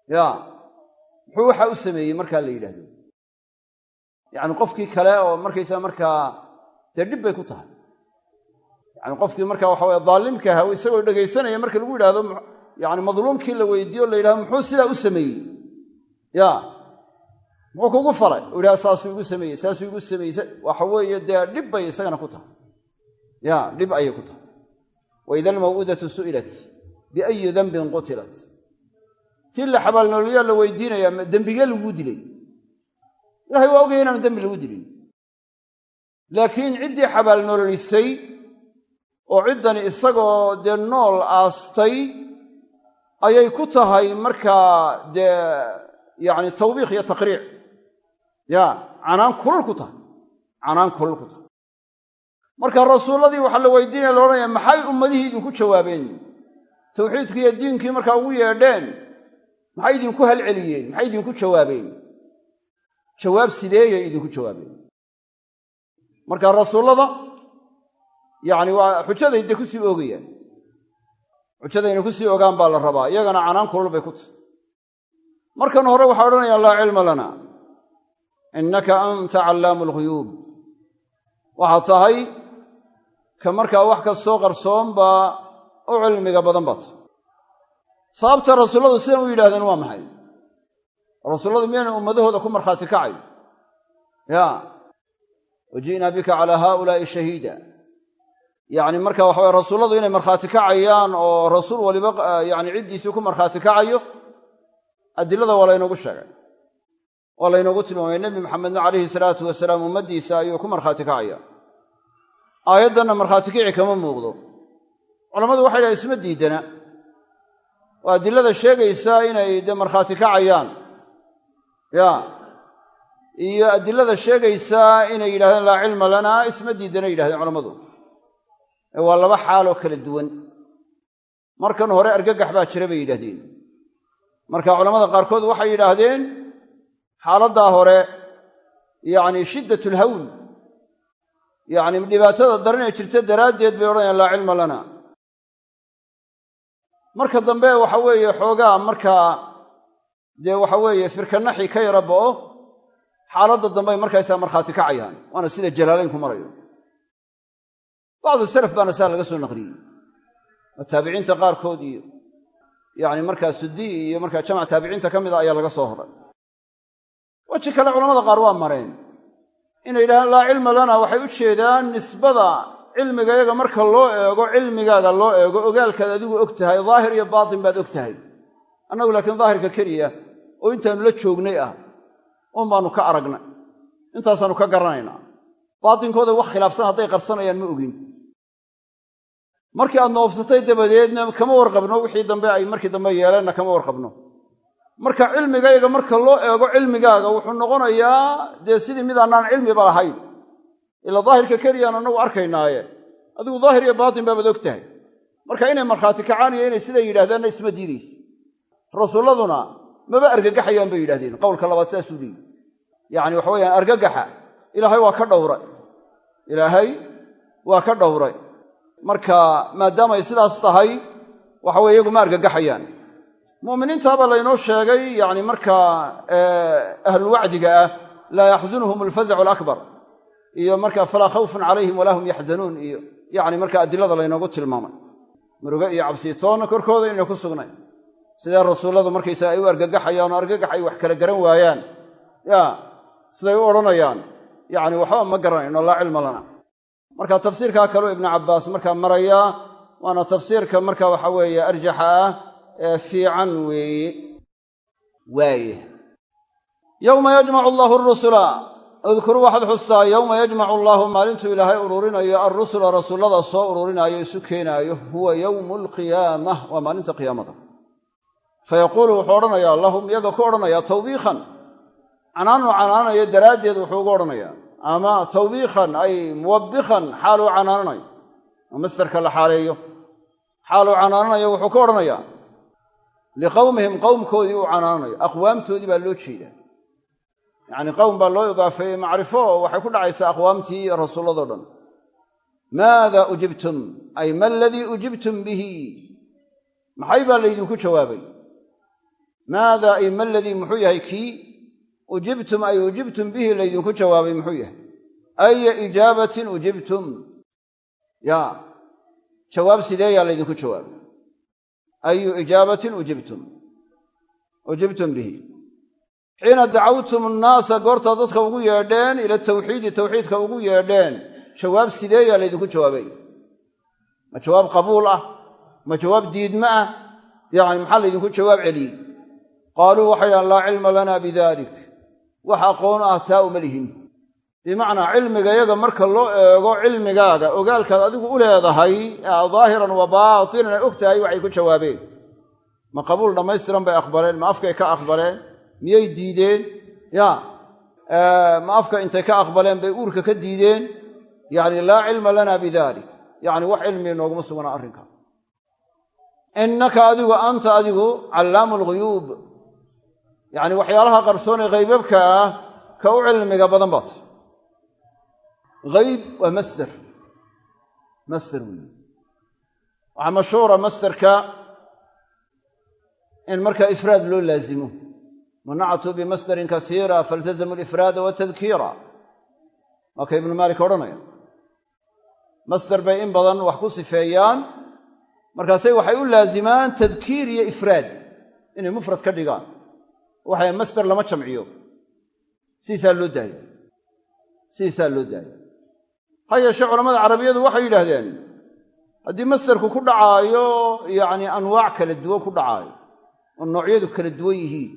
ya. Muxuu waxa u sameeyey markaa la yidhahdo yacni qofkii kale oo markaysaa markaa dee dhib bay ku tahay. Yacni qofkii marka waxa weye daalimka aha isagoo dhegaysanaya marka lagu yidhahdo yani madluumkii la weydiiyo la yidhahdo muxuu sidaa u sameeyey? Ya. Muxuu kugu falay? U idhaha saasuu igu sameeyey saasuu igu sameeyey. Waxa weeye dee dhib bay isagana ku tahay. Ya dhib ayay ku tahay. Waida almaw'udatu su'ilat biayi dambin qutilat. Tii la xabaalnooliyaa la weydiinayaa dembigee laguu dilay? Ilahay waa ogaya inaanu lagu dilin laakiin ciddii xabaalnoololisay oo ciddani isagoo dee nool aastay ayay ku tahay markaa dee yacni tawbiikh iyo taqriic. Ya canaan kulul ku tahay canaan kulul ku tahay. Marka rasuulladii waxaa la weydiinaya la maxay ummadihii idinku jawaabeen? Tawxiidkii iyo diinkii markaa ugu yeedheen maxay idinku halceliyeen? Maxay idinku jawaabeen? Jawaab sideeyay idinku jawaabeen marka rasuullada yacni waa xujaday dee ku sii oogayaan. Xujadayna ku sii ogaan baa la rabaa iyagana canaan kulul bay ku tahy markan hore waxaa odhanayaan laa cilma lana innaka anta callaamu alghuyuub waxaad tahay ka markaa wax kastoo qarsoonba u cilmiga badan baa tahay. Sababta rasuulladu sidan u yidhahdeen waa maxay? Rasuulladu miyayna ummadahooda ku markhaati kacay ya wa ji'naa bika calaa haaulaa'i shahiida yacni marka waxa weye rasuulladu inay markhaati kacayaan oo rasuul waliba yani ciddiisii ku markhaati kacayo adilada waa laynoogu sheegay. Waa laynoogu tilmaamay. Nebi maxamedna calayhi salaatu wasalaam ummaddiisa ayuu ku markhaati kacaya aayaddanna markhaati kici kama muuqdo. Culammadu waxay dhahay isma diidana. Oo adilada sheegaysa inay dee markhaati kacayaan ya iyo adilada sheegaysa inay yidhahdeen laa cilma lanaa isma diidana yidhahdeen culammadu. Ee waa laba xaaloo kala duwan. Markan hore argagax baa jira bay yidhahdeen marka culamada qaarkood waxay yidhaahdeen xaaladdaa hore yacni shiddat alhawl yacni dhibaatada daranee jirta daraaddeed bay odhanayaan laa cilma lana. Marka dambe waxa weeye xoogaa markaa dee waxa weeye firkanaxi ka yara ba'o xaaladda dambe ay markaysaa markhaati kacayaan waana sida jalaalaynku marayo. Bacdu salaf baana saa laga soo naqliyey oo taabiciinta qaarkood iyo yacni markaa suddi iyo markaa jamac taabiciinta ka mida ayaa laga soo horay. Weji kale culamada qaar waa mareen inay yidhahdaan laa cilma lana waxay u jeedaan nisbada cilmigayaga marka loo eego cilmigaaga loo eego ogaalkaad adigu og tahay daahir iyo baatin baad og tahay. Annagu laakiin daahirka keliya oo intaannu la joognay ah un baannu ka aragnay. Intaasaannu ka garanaynaa. Baatinkooda wax khilaafsan hadday qarsanayaan ma ogin. Markii aad noofsatay dabadeedna kama warqabno wixii dambe ay markii dambe yeeleenna kama warqabno. Marka cilmigayga marka loo eego cilmigaaga wuxuu noqonayaa dee sidii midaanaan cilmiba lahayn. Ila daahirka keliyaan annagu arkaynaaye. Adigu daahir iyo baatin baabaad og tahay marka inay markhaati kacaan iyo inay siday yidhahdaanna isma diidayso. Rasuulladuna maba argagaxayaan bay yidhahdeen qowlka labaad saasuu leeyi yacni waxa weyaan argagaxa. Ilaahay waa ka dhowray. Ilaahay waa ka dhowray. Marka maadaamay sidaas tahay waxa weye iyagu ma argagaxayaan. Mu'miniintaabaa laynoo sheegay yacni markaa ahlulwacdiga ah laa yaxzunhum alfazacu alakbar. Iyo marka falaa khawfun calayhim walaa hum yaxzanuun. Iyo yacni marka adilada laynoogu tilmaamay. Muruge iyo cabsiitoonna korkooda inayna ku sugnayn. Sidee rasuulladu markaysaga ay u argagaxayaan oo argagax ay wax kala garan waayaan? Ya siday u odhanayaan. Yacni waxba ma garanayno laa cilma lana. Marka tafsiirkaa kaleu ibnu cabbaas markaa marayaa waana tafsiirka marka waxa weeye arjaxa ah ee fiican weeye waaye yowma yajmacu allaahu arusula udkur waxaad xustaa yowma yajmacu allaahu maalintuu ilaahay ururinayo alrusula rasuullada soo ururinaayo isu keenaayo huwa yowmu alqiyaamah waa maalinta qiyaamada. Fayaquulu wuxuu odhanayaa lahum iyaga ku odhanayaa tawbiikhan canaanu canaanayo daraaddeed wuxuu ugu odhanayaa. Ama tawbiikhan ay muwabbikhan xaaluu canaananayo. Oo masdarka la xaaleeyo. Xaaluu canaananayo wuxuu ka odhanayaa. Liqowmihim qowmkoodii uu canaananayo. Aqwaamtoodii baa loo jeedaa. Yacni qowm baa loo idaafeeyey macrifo waxay ku dhacaysaa aqwaamtii rasuulladoo dhan. Maada ujibtum? Ay ma aladii ujibtum bihi? Maxay baa laydinku jawaabay? Maada ay ma aladii muxuu yahay kii ujibtum ay ujibtum bihi laydinku jawaabay muxuu yahay. Aya ijaabatin ujibtum. Ya. Jawaab sideeyaa laydinku jawaabay? Ayu ijaabatin ujibtum. Ujibtum bihi. Xiina dacawtum annaasa goortaad dadka ugu yeedheen ila tawxiidi tawxiidka ugu yeedheen. Jawaab sideeyaa laydinku jawaabay? Ma jawaab qabuul ah? Ma jawaab diidma ah? Yacni maxaa laydinku jawaab celiyey? Qaaluu waxay dhahan laa cilma lana bidalik wax aqoon ah taa uma lihin. Bimacnaa cilmigayaga marka loo eego cilmigaaga ogaalkaad adigu u leedahay daahiran wa baatinan ay og tahay waxay ku jawaabeen. Ma qabuul dhammaystiran bay aqbaleen ma afkay ka aqbaleen miyay diideen? Ya ma afka intay ka aqbaleen bay uurka ka diideen? Yacni laa cilma lana bidalik. Yacni wax cilmi nooguma sugna arrinka. Innaka adigu anta adigu callaamu lghuyuub yacni waxyaalaha qarsoonee haybabka ah ka u cilmiga badan baat hayb waa masder. Masder weeye waxaa mashhuura masderka in markaa ifraad loo laazimo. Manactu bimasdarin kasiira faltazamu alifraada watadkiira waa ka ibnu maalik odhanaya. Masder bay in badan wax ku sifeeyaan. Markaasay waxay u laazimaan tadkiir iyo ifraad. Inay mufrad ka dhigaan waxay masder lama jamciyo. Sidiisaa loo daaya. Sidiisaa loo daaya. Ha yeeshee culamada carabiyadu waxay yidhaahdeen haddii masderku ku dhacaayo yacni anwaac kala duwan ku dhacaayo oo noocyadu kala duwan yihiin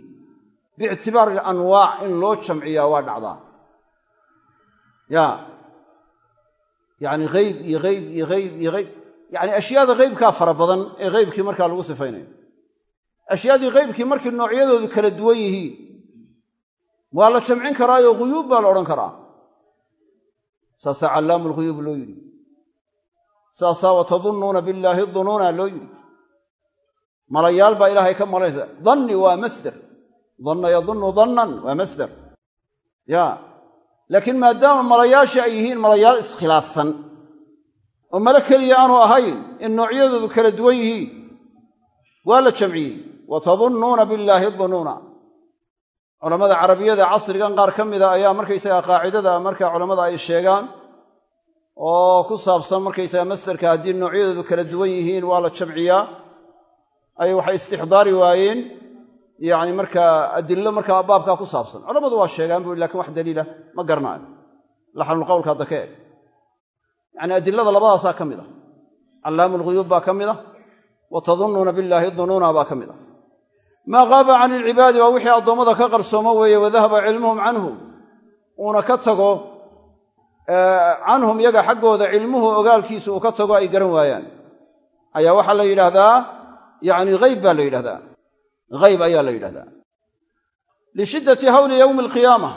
biictibaari alanwaac in loo jamciyaa waa dhacdaa. Ya. Yacni hayb iyo hayb iyo hayb iyo hayb yacni ashyaada haybkaa fara badan ee haybkii markaa lagu sifaynayo ashyaadii haybkii markii noocyadoodu kala duwan yihiin waa la jamcin karaayo huyuub baa la odhan karaa. Saasaa callaamu lghuyuub loo yidhi. Saasaa watadunnuuna billaahi dunuuna loo yidhi. Malayaal baa ilaahay ka malaysa danni waa masder. Danna yadunnu dannan waa masder. Ya laakiin maadaama malayaashii ay yihiin malayaal iskhilaafsan oo male keliya aanu ahayn in noocyadoodu kala duwan yihiin waa la jamciyey watadunnuuna billaahi dunuuna culammada carabiyada casrigan qaar ka mida ayaa markaysaga qaacidada marka culammada ay sheegaan oo ku saabsan markaysaga masderka haddii noocyadoodu kala duwan yihiin waa la jamciyaa. Ay waxay istixdaari waayeen yacni markaa adillo markaa baabkaa ku saabsan. Culammadu waa sheegaan bu laakiin wax daliila ma garanaayo laxnulqowlka hadda ka eg yacni adilada labadaasaa ka mid ah. Callaamu baa ka mid ah. Wa billaahi dunuuna baa ka mid ah maa qaaba can ilcibaadi waa wixii addoommada ka qarsoomo weeye wadahaba cilmuhum canhum uuna ka tago canhum yaga xaggooda cilmuhu ogaalkiisu uu ka tago ay garan waayaan. Ayaa waxaa la yidhaahdaa yacni hayb baa la yidhahdaa hayb ayaa la yidhahdaa lishiddati hawli yowmi alqiyaama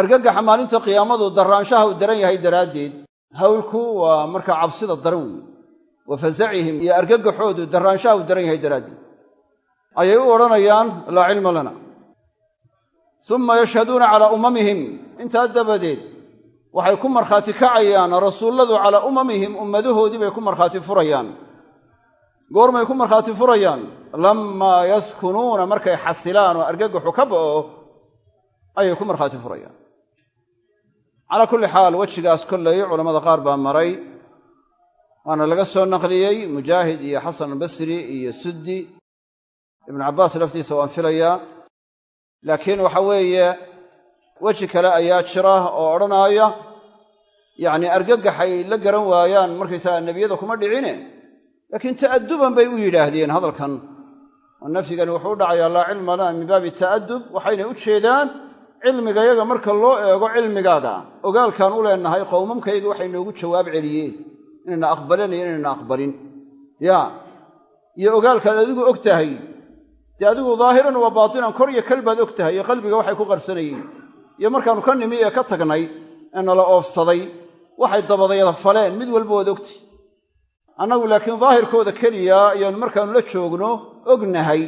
argagaxa maalinta qiyaamadu daraanshaha uu daran yahay daraaddeed hawlku waa markaa cabsida daran weeye wa fasacihim iyo argagaxoodu daraanshaha uu daran yahay daraaddeed ayay u odhanayaan laa cilma lana. Summa yashhaduuna calaa umamihim intaa dabadeed waxay ku markhaati kacayaan rasuulladu calaa umamihim ummadahoodii bay ku markhaati furayaan. Goormay ku markhaati furayaan lammaa yaskunuuna markay xasilaan oo argagaxu ka ba'o ayay ku markhaati furayaan. Calaa kulli xaal wejigaas kollay culammada qaar baa maray waana laga soo naqliyey mujaahid iyo xasan albasri iyo suddi ibnu cabbaas laftiisa waan filayaa laakiin waxa weeye weji kale ayaa jira oo odhanaaya yacni argagaxay la garan waayaan markaysaga nebiyada kuma dhicine laakiin ta'aduban bay u yidhaahdeen hadalkan. Oo nafyigani wuxuu u dhacayaa laa cilma lana min baabi ta'adub waxaynay u jeedaan cilmigayaga marka loo eego cilmigaaga. Ogaalkaan u leenahay qowmamkayga waxay noogu jawaab celiyeen inayna aqbalinayo inayna aqbalin. Ya iyo ogaalkaad adigu og tahay dee adigu daahiran waa baatinan kor iyo kal baad og tahay iyo qalbiga waxay ku qarsanayeen. Iyo markaannu ka nimi ee ka tagnay ee nala oofsaday waxay dabadayada faleen mid walba waad ogti. Annagu laakiin daahirkooda keliya ayaanu markaannu la joogno ognahay.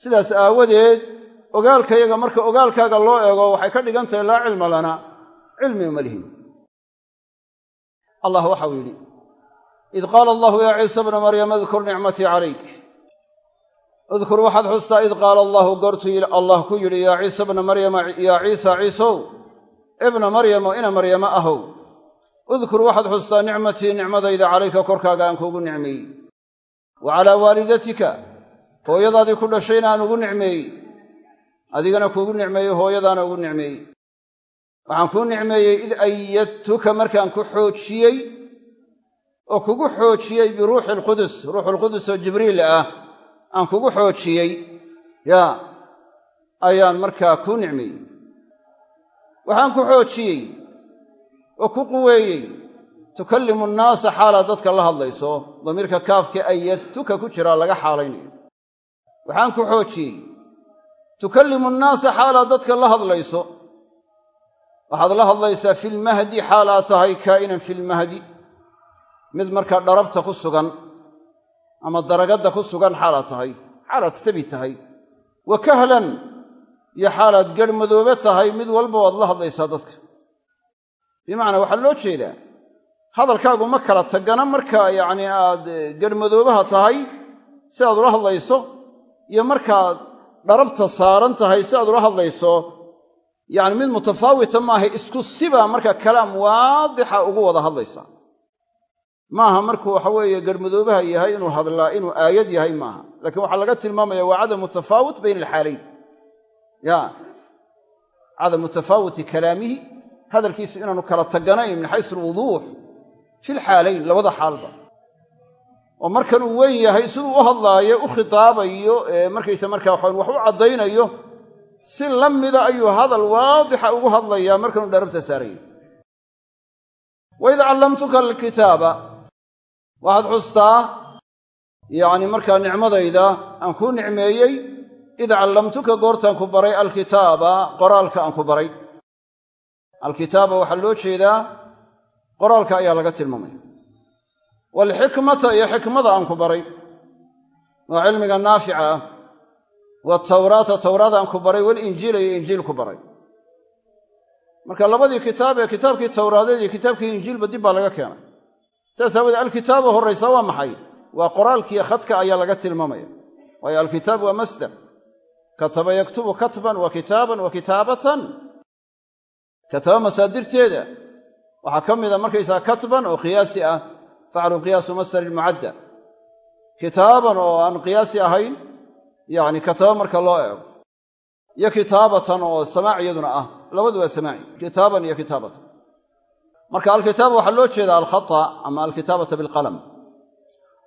Sidaas aawadeed ogaalkayaga marka ogaalkaaga loo eego waxay ka dhigan tahay laa cilma lana cilmi uma lihin. Allah waxau yidhi id qaala allahu yaa ciisa bna maryam adkur nicmatii calayk udkur waxaad xustaa id qaala allahu goortuu allah ku yidhi yaa ciisa bna maryama yaa ciisa ciisow ibna maryamo ina maryamo ahow udkur waxaad xustaa nicmatii nicmadayda calayka korkaaga aan kuugu nicmeeyey wa calaa waalidatika hooyadaadii ku dhashayna aan ugu nicmeeyey adigana kuugu nicmeeyey hooyadaana ugu nicmeeyey waxaan kuu nicmeeyey id ayadtuka markaan ku xoojiyey oo kugu xoojiyey biruuxi alqudus ruuxulqudus oo jibriil ah aan kugu xoojiyey yaa ayaan markaa kuu nicmeeyey waxaan ku xoojiyey oo ku quweeyey tukallimu nnaasa xaalaad dadka la hadlayso damiirka kaafka ayadtuka ku jiraa laga xaalaynayo. Waxaan ku xoojiyey tukallimu nnaasa xaalaad dadka la hadlayso. Waxaad la hadlaysaa filmahdi xaalaad tahay kaa'inan filmahdi mid markaa dharabta ku sugan ama daragadda ku sugan xaalaad tahay xaalaad sabi tahay. Wa kahlan iyo xaalaad garhmadoobe tahay mid walba waad la hadlaysaa dadka. Bimacnaa waxaa loo jeedaa hadalkaagu ma kala tagana markaa yacni aad garhmadoobaha tahay si aad ula hadlayso iyo markaad dharabta saaran tahay si aad ula hadlayso. Yacni mid mutafaawita maaha isku sibaa marka kalaam waadixa ugu wada hadlaysaa maaha markuu waxa weeye garhmadoobaha yahay inuu hadlaa inuu aayad yahay maaha. Laakiin waxaa laga tilmaamaya waa cadamu tafaawut bayna alxaalayn. Ya cadamu tafaawuti kalaamihi hadalkiisu inaanu kala taganayn min xaysu alwuduux fi lxaalayn labada xaalba. Oo markan uu weyn yahay siduu u hadlaayo u khitaabayo ee markaysa markaa waxaan wax u caddaynayo si la mida ayuu hadal waadixa ugu hadlayaa markanuu dharabta saaraya. Waid callamtuka alkitaaba waxaad xustaa yacni markaa nicmadayda aan kuu nicmeeyey id callamtuka goortaan ku baray alkitaaba qoraalka aan ku baray. Alkitaaba waxaa loo jeedaa qoraalka ayaa laga tilmaamaya. Waalxikmata iyo xikmada aan ku baray waa cilmiga naafica ah. Watawraata tawraad aan ku baray walinjiila iyo injiil ku baray. Marka labadii kitaab ee kitaabkii tawraadeed iyo kitaabkii injiilba dib baa laga keenay sidaas aawoodee alkitaaba horraysa waa maxay? Waa qoraalkiiyo khadka ayaa laga tilmaamaya. Waayo alkitaab waa masdar. Kataba yaktubu katban wa kitaaban wa kitaabatan. Kataba masaadirteeda. Waxaa ka mida markaysaa katban oo qiyaasi ah faclu qiyaasu masdar ilmucadda kitaaban oo aan qiyaasi ahayn yacni kataba marka loo eego. Iyo kitaabatan oo samaaciyaduna ah. Labadu waa samaaci kitaaban iyo kitaabatan marka alkitaaba waxaa loo jeeda alkhata ama alkitaabata bilqalam.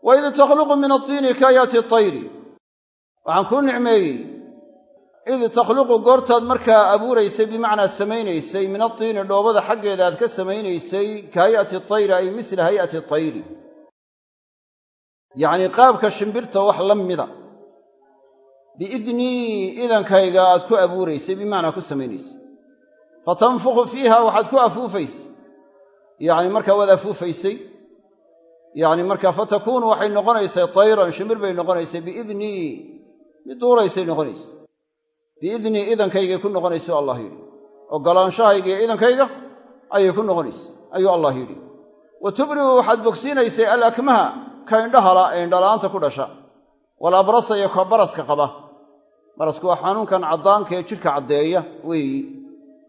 Waid takhluqu min atiini kaayaati tayri waxaan kuu nicmeeyey id takhluqu goortaad markaa abuuraysay bimacnaa samaynaysay min atiini dhoobada xaggeeda aad ka samaynaysay ka hay'ati tayri ay misla hay'ati tayri yacnii qaabka shimbirta wax la mida. Biidnii idankayga aad ku abuuraysay bimacnaa ku samaynaysay. Fatanfukhu fiiha waxaad ku afuufaysay yacni markaa waad afuufaysay yacni markaa fatakuunu waxay noqonaysay tayran shimbir bay noqonaysay biidnii mid duulaysay noqonaysay biidnii idankaygay ku noqonayso allah yidhi. Ogolaanshahayga iyo idankayga ayay ku noqonaysay ayuu allah yidhi. Wa tubrigu waxaad bogsiinaysay alakmaha ka indhahala ee indhala'aanta ku dhasha. Walabrasa iyo ka baraska qaba. Barasku waa xanuunkan caddaanka ee jidhka caddeeya weeyi.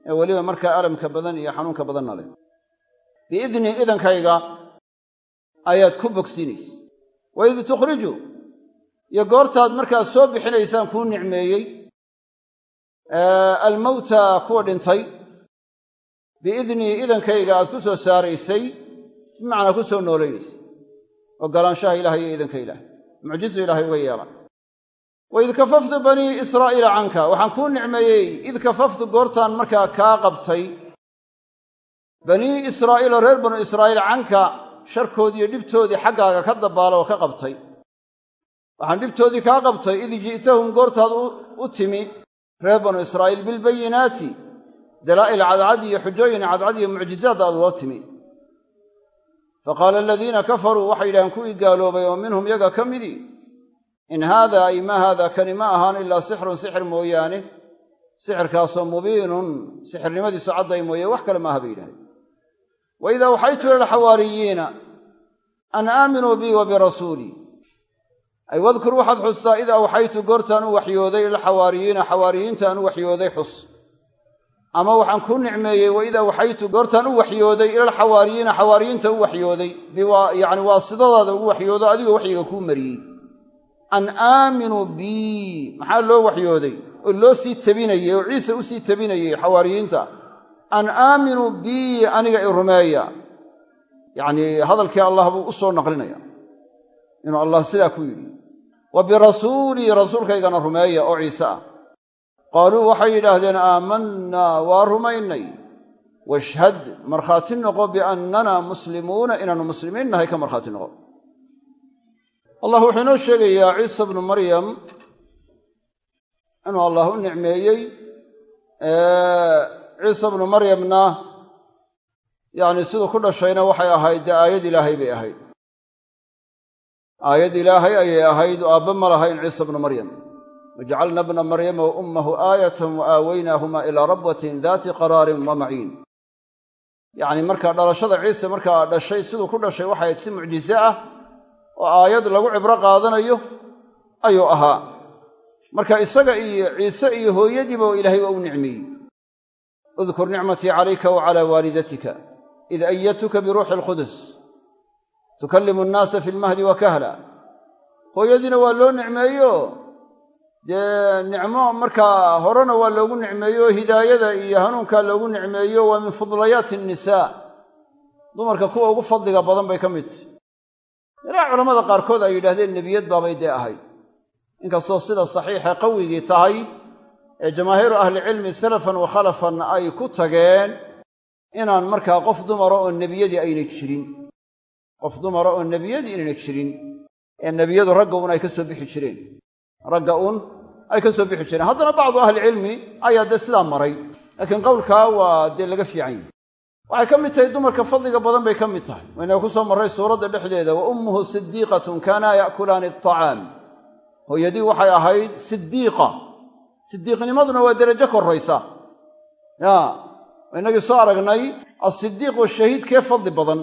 Ee weliba markaa alamka badan iyo xanuunka badanna leh biidnii idankayga ayaad ku bogsiinaysa. Waid tukhriju iyo goortaad markaad soo bixinaysaan kuu nicmeeyey almowta kuwa dhintay biidnii idankayga aad ku soo saaraysay bimacnaa ku soo noolaynaysa. Ogolaanshaha ilaah iyo idanka ilaah. Mucjizu ilaahay uga yeela waid kafaftu banii israa'iila canka waxaan kuu nicmeeyey id kafaftu goortaan markaa kaa qabtay banii israa'iila reer banu israa'iil canka sharkoodiiyo dhibtoodii xaggaaga ka dabaala oo ka qabtay. Waxaan dhibtoodii kaa qabtay id ji'tahum goortaad u timi reer banu israa'iil bilbayinaati dalaa'il cadcad iyo xujooyin cadcad iyo mucjizaad aad loo timi. Faqaala aladiina kafaruu waxay yidhaheen kuwii gaaloobay oo minhum yaga ka midii in haada ay maa haada kani ma ahaan ilaa sixrun sixir mooyaane. Sixirkaasoo mubiinun sixirnimadiisu cadday mooye wax kale maaha bay yidhahdeen wa idaa waxaytu ila alxawaariyiina an aaminuu bii wa birasuulii ay wadkur waxaad xustaa id awxaytu goortaan u waxyooday ilalxawaariyiina xawaariyiinta aan u waxyooday xus. Ama waxaan ku nicmeeyey waid awxaytu goortaan u waxyooday ilalxawaariyiina xawaariyiinta u waxyooday yani waasidadaada ugu waxyoodo adigoo waxyiga kuu mariyey. An aaminuu bii maxaa loo waxyooday? Oo loo sii tabinayey oo ciise u sii tabinayey xawaariyiinta an aaminuu bii aniga i rumeeya. Yacnii hadalkii allah buu u soo naqlinaya. Inuu allah sidaa ku yidhi wa birasuulii rasuulkaygana rumeeya oo ciise ah. Qaaluu waxay yidhaahdeen aamannaa waa rumaynay. Washhad markhaati noqo biannana muslimuuna inaannu muslimiin nahay ka markhaati noqo. Allah wuxuu inoo sheegayaa ciisa bnu maryam inuu allah u nicmeeyey ciisa bnu maryamna yacni siduu ku dhashayna waxay ahayd dee aayad ilaahay bay ahayd. Aayad ilaahay ayay ahayd oo aabba ma lahayn ciisa bnu maryam. Wajacalna bna maryama wa ummahu aayatan wa aawaynaahumaa ilaa rabwatin daati qaraarin wa maciin. Yacni markaa dhalashada ciise markaa dhashay siduu ku dhashay waxay ahayd si mucjize ah oo aayad lagu cibro qaadanayo ayuu ahaa. Marka isaga iyo ciise iyo hooyadiiba ilaahay waa u nicmeeyey udkur nicmatii calayka wa calaa waalidatika id ayatuka biruuxi alqudus tukallimu annaasa fi lmahdi wa kahla hooyadiina waa loo nicmeeyo dee nicmo markaa horena waa loogu nicmeeyo hidaayada iyo hanuunkaa loogu nicmeeyo waa min fudlayaati annisaa dumarka kuwa ugu fadliga badan bay ka mid tahy ilaa culammada qaarkood ay yidhahdeen nebiyad baabay dee ahayd inkastoo sida saxiixa qawigii tahay ee jamaahiiru ahlicilmi salafan wa khalafan ay ku tageen inaan markaa qof dumara oo nebiyadii ayna jirin. Qof dumara oo nebiyadii inayna jirin ee nebiyadu ragga un ay ka soo bixi jireen. Ragga un ay ka soo bixi jireen. Haddana bacdu ahlicilmi ayaa dee sidaa maray. Laakiin qowlkaa waa dee laga fiican yahy waxay ka mid tahay dumarka fadliga badan bay ka mid tahay. Waynaga ku soo marray suuradda dhexdeeda wa ummuhu sidiiqatun kaanaa ya'kulaani atacaam hooyadii waxay ahayd sidiiqa sidiiqnimaduna waa derajo korraysa. Ya inagii soo aragnay asidiiq washahiid kee fadli badan?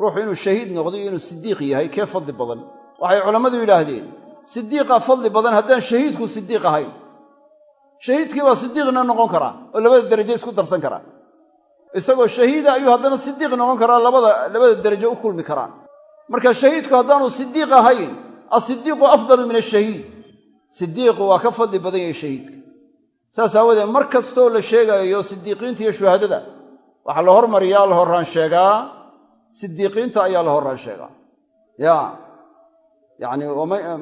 Ruuxu inuu shahiid noqdo inuu sidiiq yahay kee fadli badan? Waxay culammadu yidhaahdeen sidiiqaa fadli badan haddaan shahiidku sidiiq ahayn. Shahiidkii baa sidiiqna noqon karaa oo labada derajo isku darsan karaa isagoo shahiida ayuu haddana sidiiq noqon karaa labada labada derajo u kulmi karaa marka shahiidku haddaanu sidiiq ahayn asidiiqu afdalu min ashahiid sidiiqu waa ka fadli badan yahay shahiidka. Saas aawadeed mar kastoo la sheegayo sidiiqiinta iyo shuhadada waxaa la hormariyaa la horraan sheegaa sidiiqiinta ayaa la horraan sheegaa. Ya yacni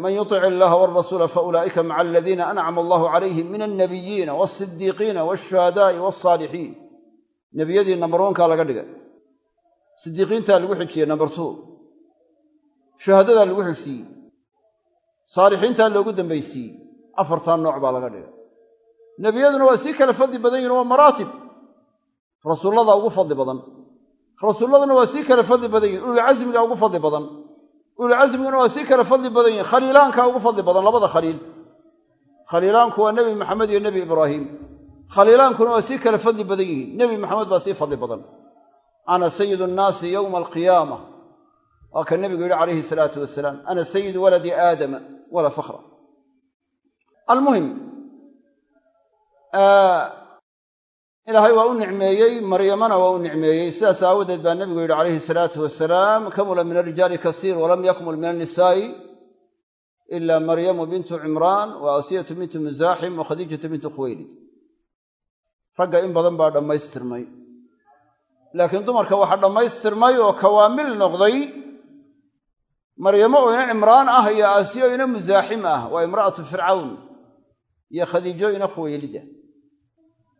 man yutic illaha walrasuula faulaa'ika maca aladiina ancama allahu calayhim min alnabiyiina walsidiiqiina walshuhadaa'i walsaalixiin nebiyadii nambar onkaa laga dhigay. Sidiiqiintaa lagu xijiyey nambar two. Shuhadadaa lagu xigsiiyey saalixiintaa loogu dambaysiiyey afartaa nooc baa laga dhigay. Nebiyaduna waa sii kale fadli badan yihiin waa maraatib. Rasuulladaa ugu fadli badan. Rasuulladuna waa sii kale fadli badan yihiin ululcasmigaa ugu fadli badan. Ululcasmiguna waa sii kale fadli badan yihiin khaliilaankaa ugu fadli badan labada khaliil. Khaliilaanku waa nebi maxamed iyo nebi ibraahiim khaliilaankuna waa sii kale fadli badan yihiin nebi maxamed baa sii fadli badan. Ana sayidu nnaasi yowma alqiyaama waa ka nebigu yidhi calayhi salaatu wasalaam ana sayidu waladi aadama walaa fakhra. Almuhim ilaahay waa u nicmeeyey maryamana waa u nicmeeyey. Sidaas aawadeed baa nebigu yidhi calayhi salaatu wasalaam kamula min alrijaali kasiir walam yakmul min annisaa'i ila maryamu bintu cimraan wa asiyatu bintu musaaxim wa khadiijatu bintu khuwaylid. Ragga in badan baa dhammaystirmay. Laakiin dumarka waxaa dhammaystirmay oo kawaamil noqday maryamo oo ina cimraan ah iyo aasiyo ina musaaxim ah. Waa imra'atu fircawn iyo khadiijo ina khuwaylida.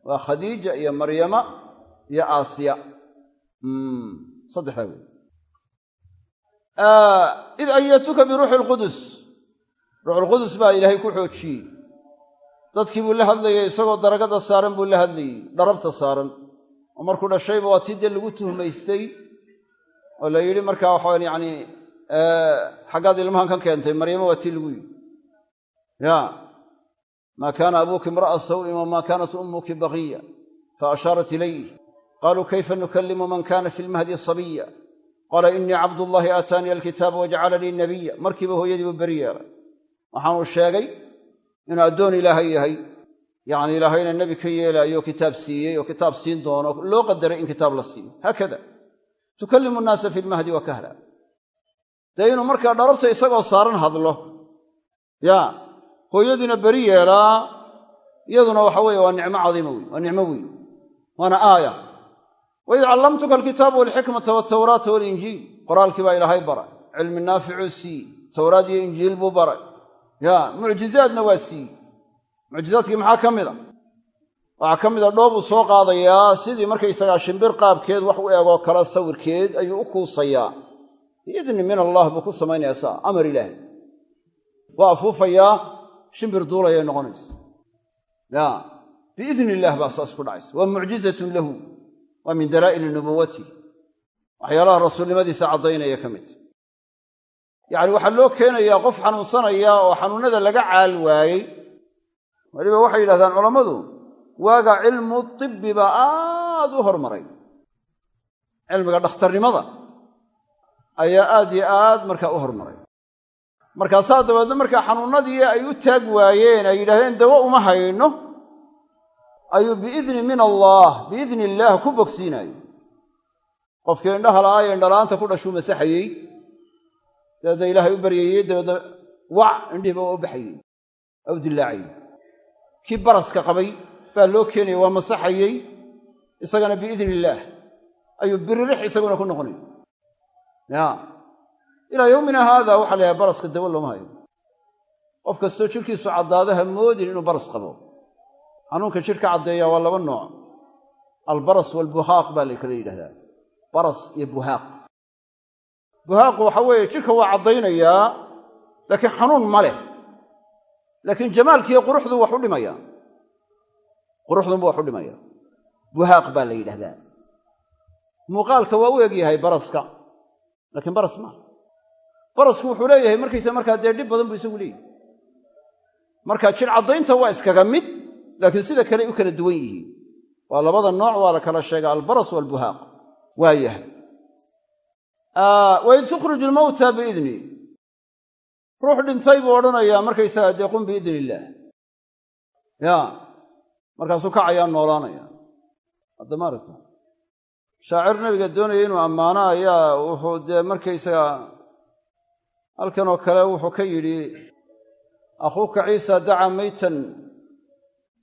Waa khadiija iyo maryama iyo aasiya. Saddexdaa wey id ayatuka biruuxi alqudus ruuxulqudus baa ilaahay ku xoojiyey. Dadkii buu la hadlayay isagoo daragada saaran buu la hadlayey dharabta saaran. Oo markuu dhashayba waa tii lagu tuhmaystay oo la yidhi markaa waxaan yacni xaggaad ilmahan ka keentay maryamo waa tii lagu yidhi. Ya maa kaana abuuki imra'a saw'in wamaa kaanat ummuki baqiya faashaarat ilayh qaaluu kayfa nukallimu man kana fi lmahdi sabiya qaala inii cabdullaahi aataaniya alkitaaba wajacalanii nabiya markiiba hooyadiibu beri yeelay. Waxaanuu sheegay inuu addoon ilaahay yahay. Yacni ilaahayna nebi ka yeelaayo kitaab siiyey oo kitaab siin doono loo qadaray in kitaab la siiyo. Haakada tukallimu nnaasa fi lmahdi wa kahla dee inuu markaa dharabta isagoo saaran hadlo. Ya hooyadiina beri yeelaa iyaduna waxa weeye waa nicmo cadiima wey waa nicmo weyn waana aaya. Waid callamtuka alkitaaba walxikmata waltawraata walinjiil qoraalkii baa ilaahay baray cilmi naaficuu siiyey towraad iyo injiil buu baray. Ya mucjizaadna waa siiyey mucjizaadkii maxaa ka mid a? Waxaa ka mid a dhoobuu soo qaadayaa sidii markaysagaa shimbir qaabkeed wax u eegoo kale sawirkeed ayuu u kuusayaa biidni min allah buu ku samaynayaa saa amar ilaahay. Waa afuufayaa shimbir duulayay noqonaysa ya biidni illaah baa saas ku dhacaysa. Waa mucjizatun lahu waa min dalaa'ili nubuwati waxyaalaha rasuulnimadiisa caddaynaya ka mid. Yacni waxaa loo keenayaa qof xanuunsanaya oo xanuunnada laga caal waayey. Weliba waxay yidhahdaan culammadu waaga cilmu tibbi baa aad u hormaray. Cilmiga dhakhtarnimada ayaa aad iyo aad markaa u hormaray. Markaasaa dabeedna markaa xanuunnadii ay u taag waayeen ay yidhahdeen dawo uma hayno. Ayuu biidni min allaah biidni illaah ku bogsiinayo qofkii indhaha la'aa ee indhala'aanta ku dhashuu masaxayey dabeedna ilaahay u baryayey dabeedna wac indhihiiba waa u baxayey. Waa u dillaacayey. Kii baraska qabay baa loo keenaya waa masaxayey isagana biidni illaah ayuu biririx isaguna ku noqonay ya. Ilaa yowmina haada waxaa la yahay baraska dawo looma hayo. Qof kastoo jidhkiisu caddaado ha moodin inuu baras qabo. Xanuunka jidhka caddeeya waa laba nooc. Albaras waalbuhaaq baa la kala yidhahdaa. Baras iyo buhaaq. Buhaaqu waxa weeye jidhka waa caddaynayaa laakiin xanuun ma leh. Laakiin jamaalkiiyo quruxdu wax u dhimaya. Quruxdunbu wax u dhimaya. Buhaaq baa la yidhahdaa. Muuqaalka waa u egyahay baraska laakiin baras maaha barasku wuxuu leeyahay markaysa markaa dee dhib badan buu isagu leeyahay. Marka jidh caddaynta waa iskaga mid laakiin sida kale u kala duwan yihiin. Waa labada nooc waa la kala sheega albaras waalbuhaaq waa yahay. Waid tukhriju lmawta biidni. Ruux dhintay buu odhanayaa markaysaga dee qum biidni illaah ya markaasuu kacayaa noolaanaya. Hadda maaragta shaacir nabiga doonaya inuu ammaano ayaa wuxuu dee markaysaga halkanoo kale wuxuu ka yidhi akhuuka ciisa dacaa maytan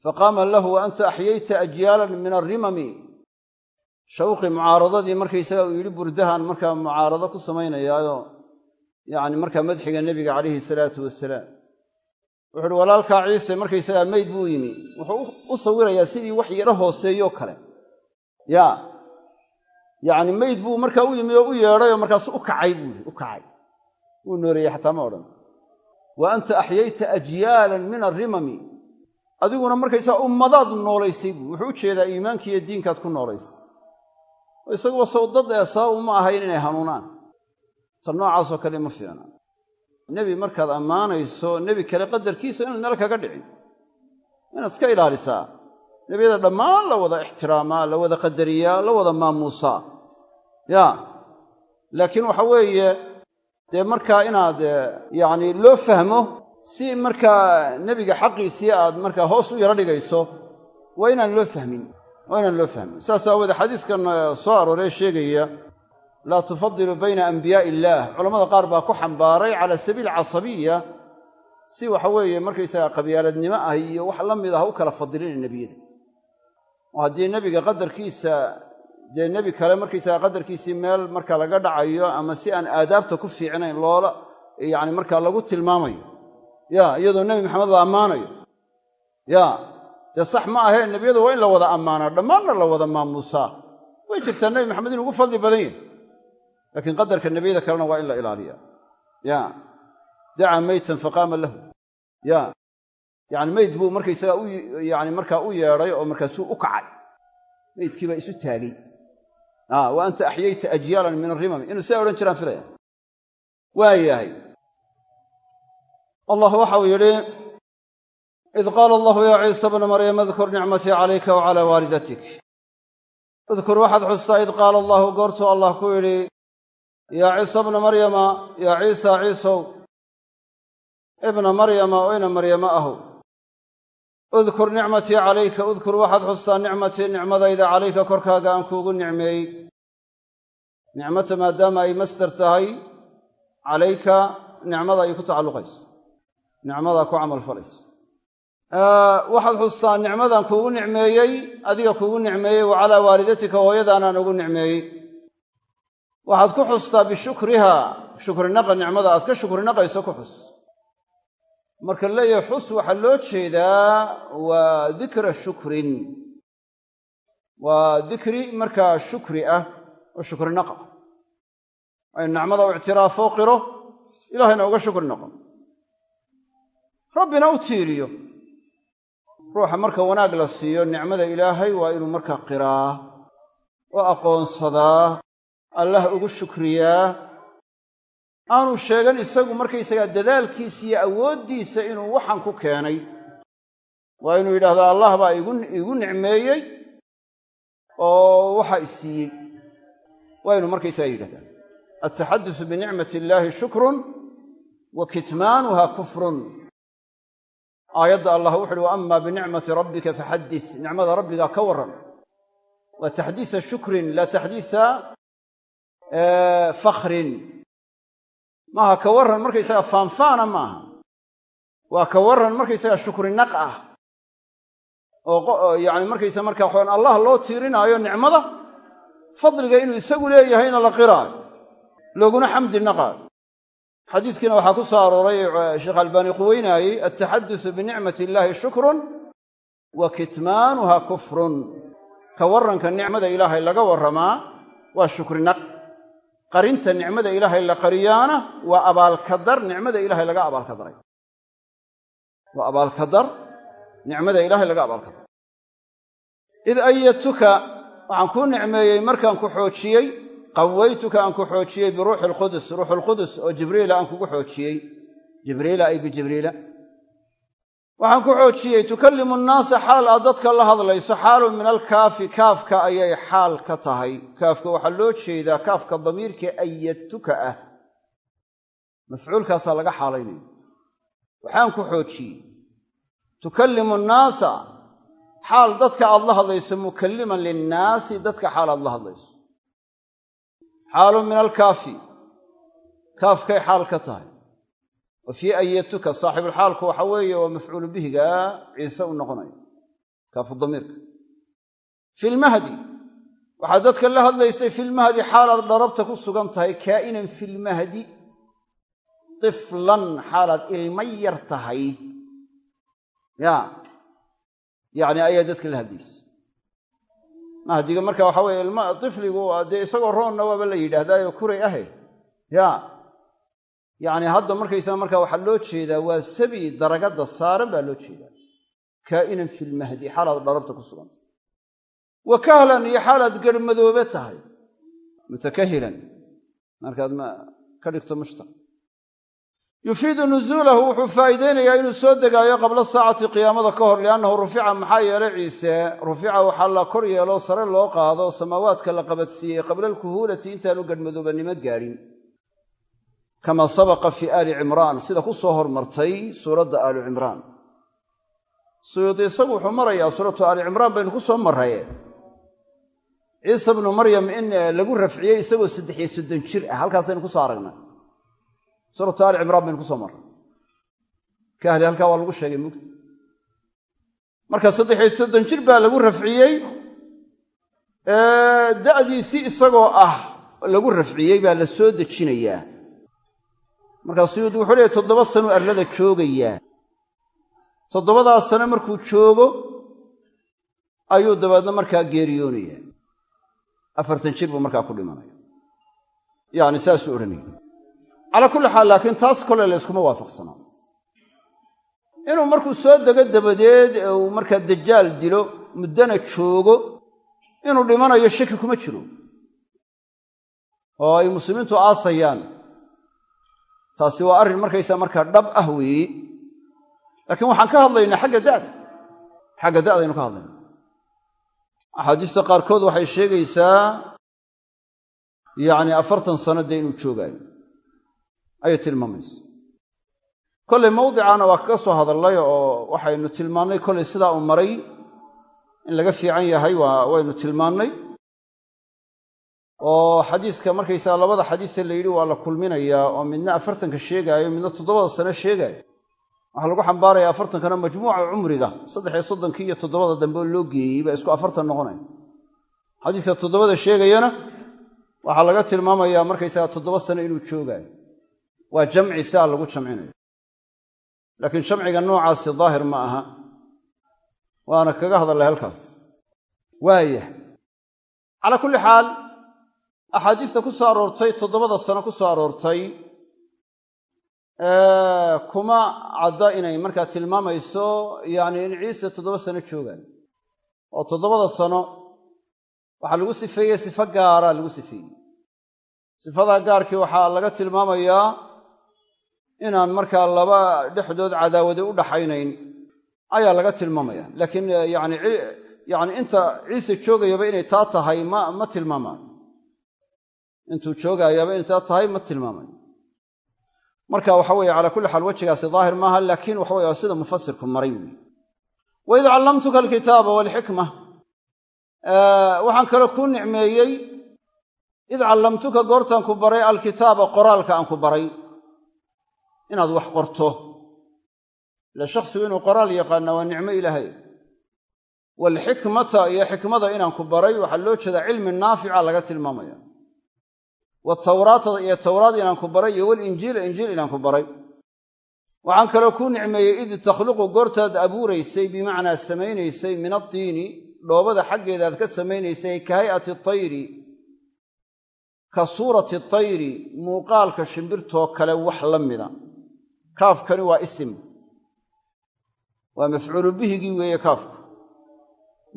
faqaama lahu wa anta axyayta ajyaalan min alrimami shawqi mucaaradadii markaysaga uu yidhi burdahan markaa mucaarado ku samaynayaayo yacni markaa madxiga nebiga calayhi salaatu wasalaam wuxu uhi walaalkaa ciise markaysagaa meyd buu yimi wuxuu u sawirayaa sidii wax yaro hooseeyoo kale. Ya yacni meyd buu markaa u yimi oo u yeedhayoo markaasu u kacay buu yihi u kacay. Wuu nooleeyey xataa ma odhan. Wa anta axyayta ajyaalan min alrimami adiguna markaysaa ummadaad noolaysay buu wuxuu u jeedaa iimaankiiyo diinkaad ku noolaysay. Oo isaguba sawdad ee sabab uma ahayn inay hanuunaan. Ta noocaasoo kale ma fiicna. Nebi markaad ammaanayso nebi kale qadarkiisa inaad meel kaga dhicin. Inaad iska ilaalisaa nebiyada dhammaan la wada ixtiraamaa la wada qadariyaa la wada maamuusaa. Ya. Laakiin waxa weeye dee markaa inaad yacni loo fahmo si markaa nebiga xaqiisii aad markaa hoos u yaro dhigayso waa inaan loo fahmin. Waa inaan loo fahmin. Saas aawoodee xadiiskan soo arooree sheegaya laa tufadilu bayna anbiyaa'i illaah. Culamada qaar baa ku xambaaray cala sabiil casabiya si waxa weeye markaysaga qabyaaladnimo ah iyo wax la mid ah u kala fadilina nebiyada oo haddii nebiga qadarkiisa dee nebi kale markaysaga qadarkiisii meel marka laga dhacayo ama si aan aadaabta ku fiicnayn loola yacni markaa lagu tilmaamayo. Ya iyadoo nebi maxamed la ammaanayo. Ya dee sax ma ahee nebiyadu waa in la wada ammaanaa dhammaanna la wada maamuusaa way jirtaa nebi maxamed inuu ugu fadli badan yahy laakiin qadarka nebiyada kalena waa in la ilaaliya ya dacaa meytan faqaama lahu. Ya yani meyd buu markaysaga yani markaa u yeedhay oo markaasuu u kacay. Meydkii baa isu taagay. Wa anta axyayta ajyaalan min arimami inuu sidaa odhan jiraan filaya waa yahay. Allah waxau yidhi id qaala allahu yaa ciisa bna maryam adkur nicmatii calayka wa calaa waalidatik. Udkur waxaad xustaa id qaala allahu goortuu allah ku yidhi yaa ciisa bna maryama yaa ciisa ciisow ibna maryama oo ina maryamo ahow udkur nicmatii calayka udkur waxaad xustaa nicmatii nicmadayda calayka korkaaga aan kuugu nicmeeyey nicmata maadaama ay masdar tahay calayka nicmada ay ku tacalluqayso. Nicmadaa ku camal falaysa waxaad xustaa nicmadan kuugu nicmeeyey adiga kuugu nicmeeyey wa calaa waalidatika hooyadaanaan ugu nicmeeyey. Waxaad ku xustaa bishukriha shukrinaqa nicmada aad ka shukrinaqayso ku xus marka leeyahay xus waxaa loo jeedaa waa dikra shukrin. Waa dikri markaa shukri ah oo shukrinaqa aynu nicmada u ictiraafoo qiro ilahayna uga shukri naqo rabbina u tiiriyo. Ruuxa marka wanaag la siiyo nicmada ilaahay waa inuu markaa qiraa oo aqoonsadaa allah ugu shukriyaa aanu sheegan isagu markaysagaa dadaalkiisa iyo awooddiisa inuu waxan ku keenay. Waa inuu yidhahdaa allah baa igu nicmeeyey oo waxa i siiyey. Waa inuu markaysagaa yidhahdaa altaxadusu binicmati illaahi shukrun wa kitmaanuha kufrun. Aayadda allah wuxu uhi wa ama binicmati rabbika faxaddis nicmada rabbigaa ka warran. Waa taxdiisa shukrin laa taxdiisa fakhrin maaha ka warran markaysaga faanfaana maaha. Waa ka warran markaysaga shukrinaq ah. Oo yani markaysa markaa waxaan allah loo tiirinaayo nicmada fadliga inuu isagu leeyahayna la qiraayo. Looguna xamdi naqaayo. Xadiiskiina waxaa ku soo arooray sheekh albaani quweynaayey altaxadusu binicmati illaahi shukrun wa kitmaanuha kufrun. Ka warranka nicmada ilaahay laga warramaa waa shukrinaq qarinta nicmada ilaahay la qariyaana waa abaalkadar nicmada ilaahay laga abaalkadaray waa abaalkadar nicmada ilaahay laga abaalkadaray id ayadtuka waxaan kuu nicmeeyey markaan ku xoojiyey qawaytuka aan ku xoojiyey biruuxi alqudus ruuxu lqudus oo jibriila aan kugu xoojiyey. Jibriila ay bijibriila waxaan ku xoojiyey tukallimu nnaasa xaal aad dadka la hadlayso xaalun min alkaafi kaafka ayay xaal ka tahay. Kaafka waxaa loo jeedaa kaafka damiirka ayadtuka ah. Mafcuulkaasaa laga xaalaynaya. Waxaan ku xoojiyey tukallimu nnaasa xaal dadka aad la hadlayso mukalliman linnaasi dadka xaal aad la hadlayso. Xaalun min alkaafi kaafkay xaal ka tahay wa fii ayatuka saaxibulxaalku waxa weeye waa mafcuulu bihiga ciise u noqonaya kaafu damiirka. Fi lmahdi waxaad dadka la hadlaysay filmahdi xaalaad dharabta ku sugan tahay kaa'inan filmahdi tiflan xaalaad ilma yar tahay. Ya. Yacni ayaa dadka la hadlaysay mahdiga marka waxa weye ilma tifligu dee isagoo roonna waaba la yidhaahdaayo kuray ahe. Ya yacni hadda markaysaa markaa waxaa loo jeedaa waa sabi daragadda saaran baa loo jeedaa. Kaa'inan filmahdi xaalaad dharabta ku sugantay wa kahlan iyo xaalaad garhmadoobe tahay. Mutakahilan. Markaad ka dhigto mushtaq yufiidu nuzuulahu wuxuu faa'iideynayaa inuu soo degaayo qabla saacati qiyaamada ka hor liannahu rufica maxaa yeelay ciise rufica waxaa la kor yeelo sare loo qaado samaawaadka la qabadsiiyey qabla alkuhuulati intaanu garhmadoobanimo gaadhin kama sabaqa fii aali cimraan sida ku soo hormartay suuradda aali cimraan suyuudi isagu wuxuu marayaa suuratu aali cimraan baynu ku soo marraye ciise bnu maryam in lagu rafciyey isagoo saddexiyo soddon jir ah halkaasaynu ku soo aragnay suuratu aali cimraan baynu ku soo marray kahli halkaa waa lagu sheegay mugdi marka saddexiyo soddon jir baa lagu rafciyey da'diisi isagoo ah lagu rafciyey baa la soo dejinayaa markaa suyuudi wuxuu leeyahy toddoba sanuu arlada joogayaa. Toddobadaas sane markuu joogo ayuu dabeedna markaa geeriyoonayaa. Afartan jir buu markaa ku dhimanaya yacni saasuu odhanaya calaa kulli xaal laakiin taas kole layskuma waafaqsanaa inuu markuu soo dego dabadeed uu markaa dajaal dilo muddana joogo inuu dhimanayo shaki kuma jiro. Oo ay muslimiintu aasayaan taasi waa arrin markaysaa markaa dhab ah weeye laakiin waxaan ka hadlaynaa xagga da'da. Xagga da'daynu ka hadlaynaa. Axaadiista qaarkood waxay sheegaysaa yacni afartan sano dee inuu joogaayo. Ayay tilmaamaysa kollay mawdicaana waa kaga soo hadallay oo waxaynu tilmaannay kollay sidaa uu maray. In laga fiican yahay waa waynu tilmaannay oo xadiiska markaysaga labada xadiise la yidhi waa la kulminayaa oo midna afartanka sheegaayo midna toddobada sano sheegaayo. Waxaa lagu xambaaraya afartankana majmuuca cumriga saddex iyo soddonkii iyo toddobada dambe oo loo geeyey baa isku afartan noqonaya. Xadiiska toddobada sheegayana waxaa laga tilmaamayaa markaysaga toddoba sano inuu joogaayo. Waa jamci saa lagu jamcinayo. Laakiin jamciga noocaasi daahir ma aha. Waana kaga hadallay halkaas. Waaya. Calaa kulli xaal axaadiista ku soo aroortay toddobada sano ku soo aroortay kuma cadda inay markaa tilmaamayso yacni in ciise toddoba sano joogayo oo toddobada sano waxaa lagu sifeeyey sifo gaara lagu sifeeyey. Sifadaa gaarkii waxaa laga tilmaamayaa inaan markaa laba dhexdood cadaawade u dhaxaynayn ayaa laga tilmaamaya. Laakiin yani yani inta ciise joogayaba inay taa tahay ma ma tilmaamayo intuu joogaayaba inay taa tahay ma tilmaamayo marka waxa weye calaa kulli xaal wejigaasi daahir maaha laakiin waxa weye sida mufasirku maray weyi waid callamtuka alkitaaba walxikma. Waxaan kale kuu nicmeeyey id callamtuka goortaan ku baray alkitaaba qoraalka aan ku baray. Inaad wax qorto. Ila shakhsigu inuu qoraal yaqaana waa nicmo ilaahay. Waalxikmata iyo xikmada inaan ku baray waxaa loo jeedaa cilmi naafica laga tilmaamaya watawraata iyo tawraad inaan ku baray iyo walinjiila injiil inaan ku baray. Waxaan kaloo kuu nicmeeyey id takhluqu goortaad abuuraysay bimacnaa samaynaysay min addiini dhoobada xaggeedaaad ka samaynaysay ka hay'ati tayri ka suurati tayri muuqaalka shimbirtoo kale wax la mida. Kaafkani waa isim. Waa mafcuulu bihigii weeye kaafku.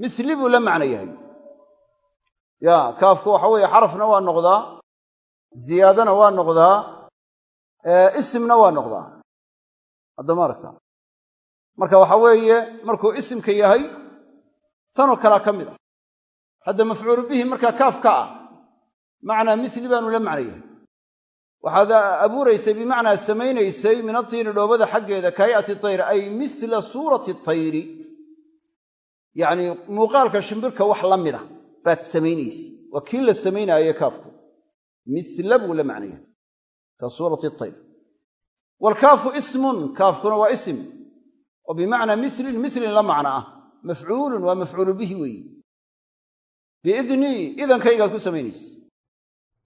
Misli buu la macno yahay. Ya kaafku waxa weeye xarafna waa noqdaa ziyaadana waa noqdaa isimna waa noqdaa. Haddama aragtaa marka waxa weeye markuu isimka yahay tanoo kalaa ka mid ah. Hadda mafcuulu bihi markaa kaaf ka ah macnaa misli baanu la macno yahay waxaad abuuraysay bimacnaa samaynaysay min atiini dhoobada xaggeeda ka hay'ati tayr ay misla suurati tayri. Yacnii muuqaalka shimbirka wax la mida baad samaynaysay. Waa kii la samaynaaye kaafku misla buu la macno yahay ka suurati tayr waalkaafu ismun kaafkuna waa isim. Oo bimacnaa mislin mislin la macno ah. Mafcuulun waa mafcuulu bihi weeye biidnii idankaygaad ku samaynaysa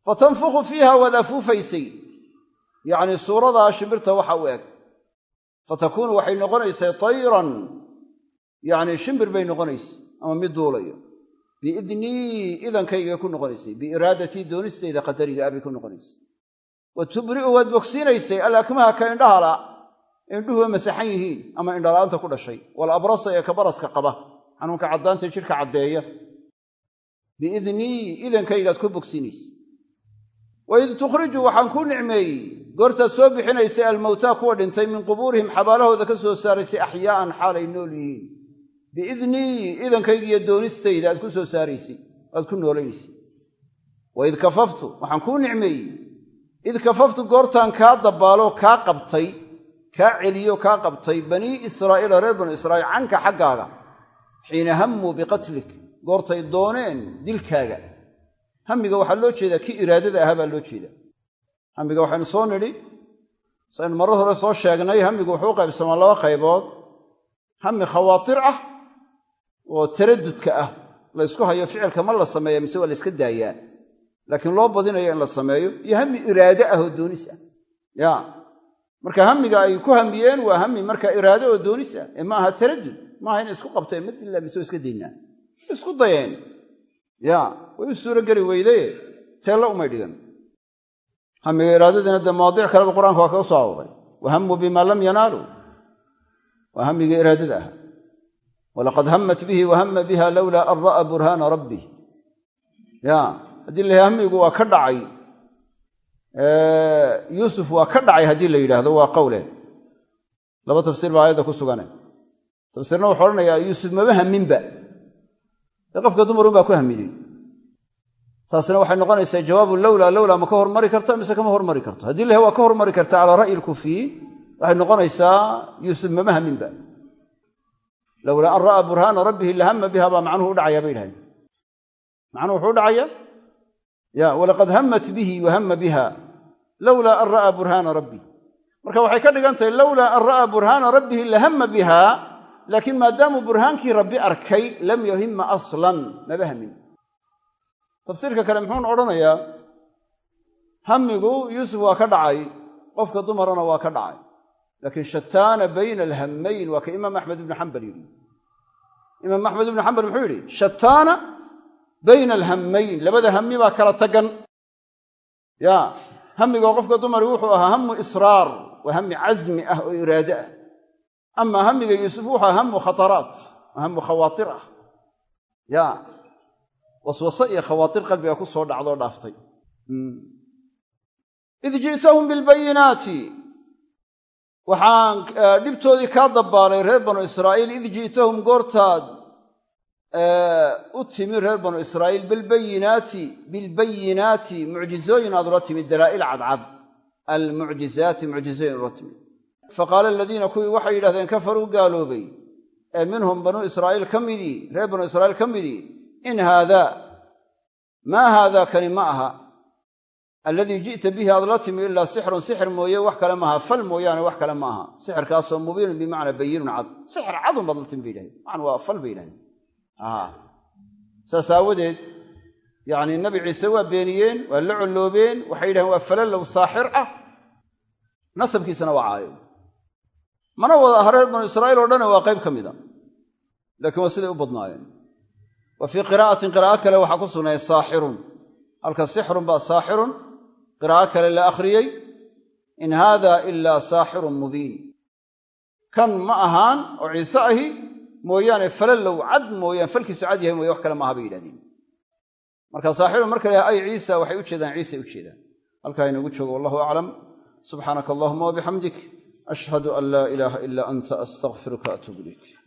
fatanfukhu fiiha waad afuufaysay yacnii suuradaa shimbirta waxa u eg. Fatakuunu waxay noqonaysay tayran. Yacnii shimbir bay noqonaysa ama mid duulayo biidnii idankayga ku noqonaysay biiraadatii doonistayda qadariga ah bay ku noqonaysay wa tubri'u waad bogsiinaysay alakmaha ka indhahala indhuhuba masaxan yihiin ama indhala'aanta ku dhashay walabrasa ee ka baraska qaba xanuunka caddaanta jidhka caddeeya biidnii idankaygaad ku bogsiinaysa waid tukhriju waxaan kuu nicmeeyey goortaad soo bixinaysay almowtaa kuwa dhintay min qubuurihim xabaalahooda ka soo saaraysay axyaa'an xaalay nool yihiin biidnii idankaygiiyo doonistayda aad ku soo saaraysay aad ku noolaynaysay waid kafaftu waxaan kuu nicmeeyey. Id kafaftu goortaan kaa dabbaaloo kaa qabtay kaa celiyo kaa qabtay banii israa'iila reer banu israa'iil canka xaggaaga xiina hammuu biqatlik goortay dooneen dilkaaga. Hamiga waxaa loo jeedaa kii iraadada ahaa baa loo jeedaa. Hamiga waxaynu soo nidhi saynu marro hore soo sheegnay hamigu wuxuu u qaybsamaa laba qaybood. Hami khawaatir ah oo taradudka ah la ysku hayo ficilka ma la sameeya mise waa la yska daayaa? Laakiin loo badinayo in la sameeyo iyo hami iraade ah oo doonis ah. Ya. Marka hamiga ay ku hamiyeen waa hami marka iraade oo doonis ah ee maaha taradud maaha inay isku qabteen madilla mise waa iska daynaa? Isku dayeen. Ya. Way u suuro geli weydaye teella umay dhigan. Hamiga iraadadiina dee mawaadiic kaleba qur'aanka waa kaga soo arooray wahamuu bimaa lam yanaaluu waa hamiga iraadada ah walaqad hammat bihi wahama biha lowlaa an ra'a burhaana rabbih ya haddii la hamigu waa ka dhacay yuusuf waa ka dhacay haddii la yidhaahdo waa qowle laba tafsiir baa aayadda ku sugane tafsiirna wuxuu odhanayaa yuusuf maba haminba ee qofka dumarun baa ku hamiday taasina waxay noqonaysaa jawaabu lowlaa lowlaa ma ka hormari karta mise kama hormari karto haddii laha waa ka hormari karta calaa ra'yi lkufiyiin waxay noqonaysaa yuusuf mama haminba lowlaa an ra'a burhaana rabbihi lahama biha baa macnuhu u dhacaya bay yidhahdeen. macnuhu wuxuu u dhacaya ya walaqad hammat bihi wahama biha lowlaa an ra'a burhaana rabbi. Marka waxay ka dhigan tahay lowlaa an ra'aa burhaana rabbihi lahama biha laakiin maadaamuu burhaankii rabbi arkay lam yahima aslan. Maba hamin tafsiirka kale muxuuna odhanayaa hamigu yuusuf waa ka dhacay qofka dumarana waa ka dhacay laakiin shataana bayna alhammayn waa ka imaam axmed ibnu xambal yidhi imaam axmed ibnu xambal muxuu yidhi shataana bayna alhammayn labada hami baa kala tagan ya hamigoo qofka dumari wuxuu ahaa hamu israar waa hami casmi ah oo iraade ah ama hamiga yuusuf wuxuu ahaa hamu khataraat hamu khawaatir ah ya waswase iyo khawaatir qalbiga ku soo waxaan dhibtoodii kaa dabbaalay reer banu israa'iil id ji'tahum goortaad u timi reer banu israa'iil bilbayinaati bilbayinaati mucjizooyin aad ula timid dalaa'il cadcad. Almucjizaati mucjizooyin ula timid faqaala aladiina kuwii waxay yidhahdeen kafaruu gaaloobay. Ee minhum banuu israa'iil ka midii reer banu israa'iil ka midii in haadaa maa haadaa kani ma aha alladii ji'ta bihi aad la timi ilaa sixrun sixir mooye wax kale maaha. Fal mooyaane wax kale ma aha sixirkaasoo mubiinun bimacnaa bayinun cad. Sixir cadun baad la timi bay yidhahdeen macna waa fal bay yidhahdeen saas aawadeed yacni nabi ciise waa beeniyeen waa la colloobeen waxay yidhahdeen waa falallow saaxir ah. Nasabkiisana waa caayo. Mana wada aha reer banu israa'iil oo dhane waa qayb ka mida saaxirun qiraa'o kale la akhriyey in haada ilaa saaxirun mubiin. Kan ma ahaan oo ciise ahi mooyaane falallow cad mooyaan falkiisu cad yahay mooye wax kale maaha bay yidhahdeen. Marka saaxirun marka la ay ciisa waxay u jeedaan ciisay u jeedaan. Halkaa inoogu joogo wallahu aclam. Subxaanaka allahuma wabixamdik ashhadu an laa ilaaha ilaa anta astaqfiruka atuub ilayk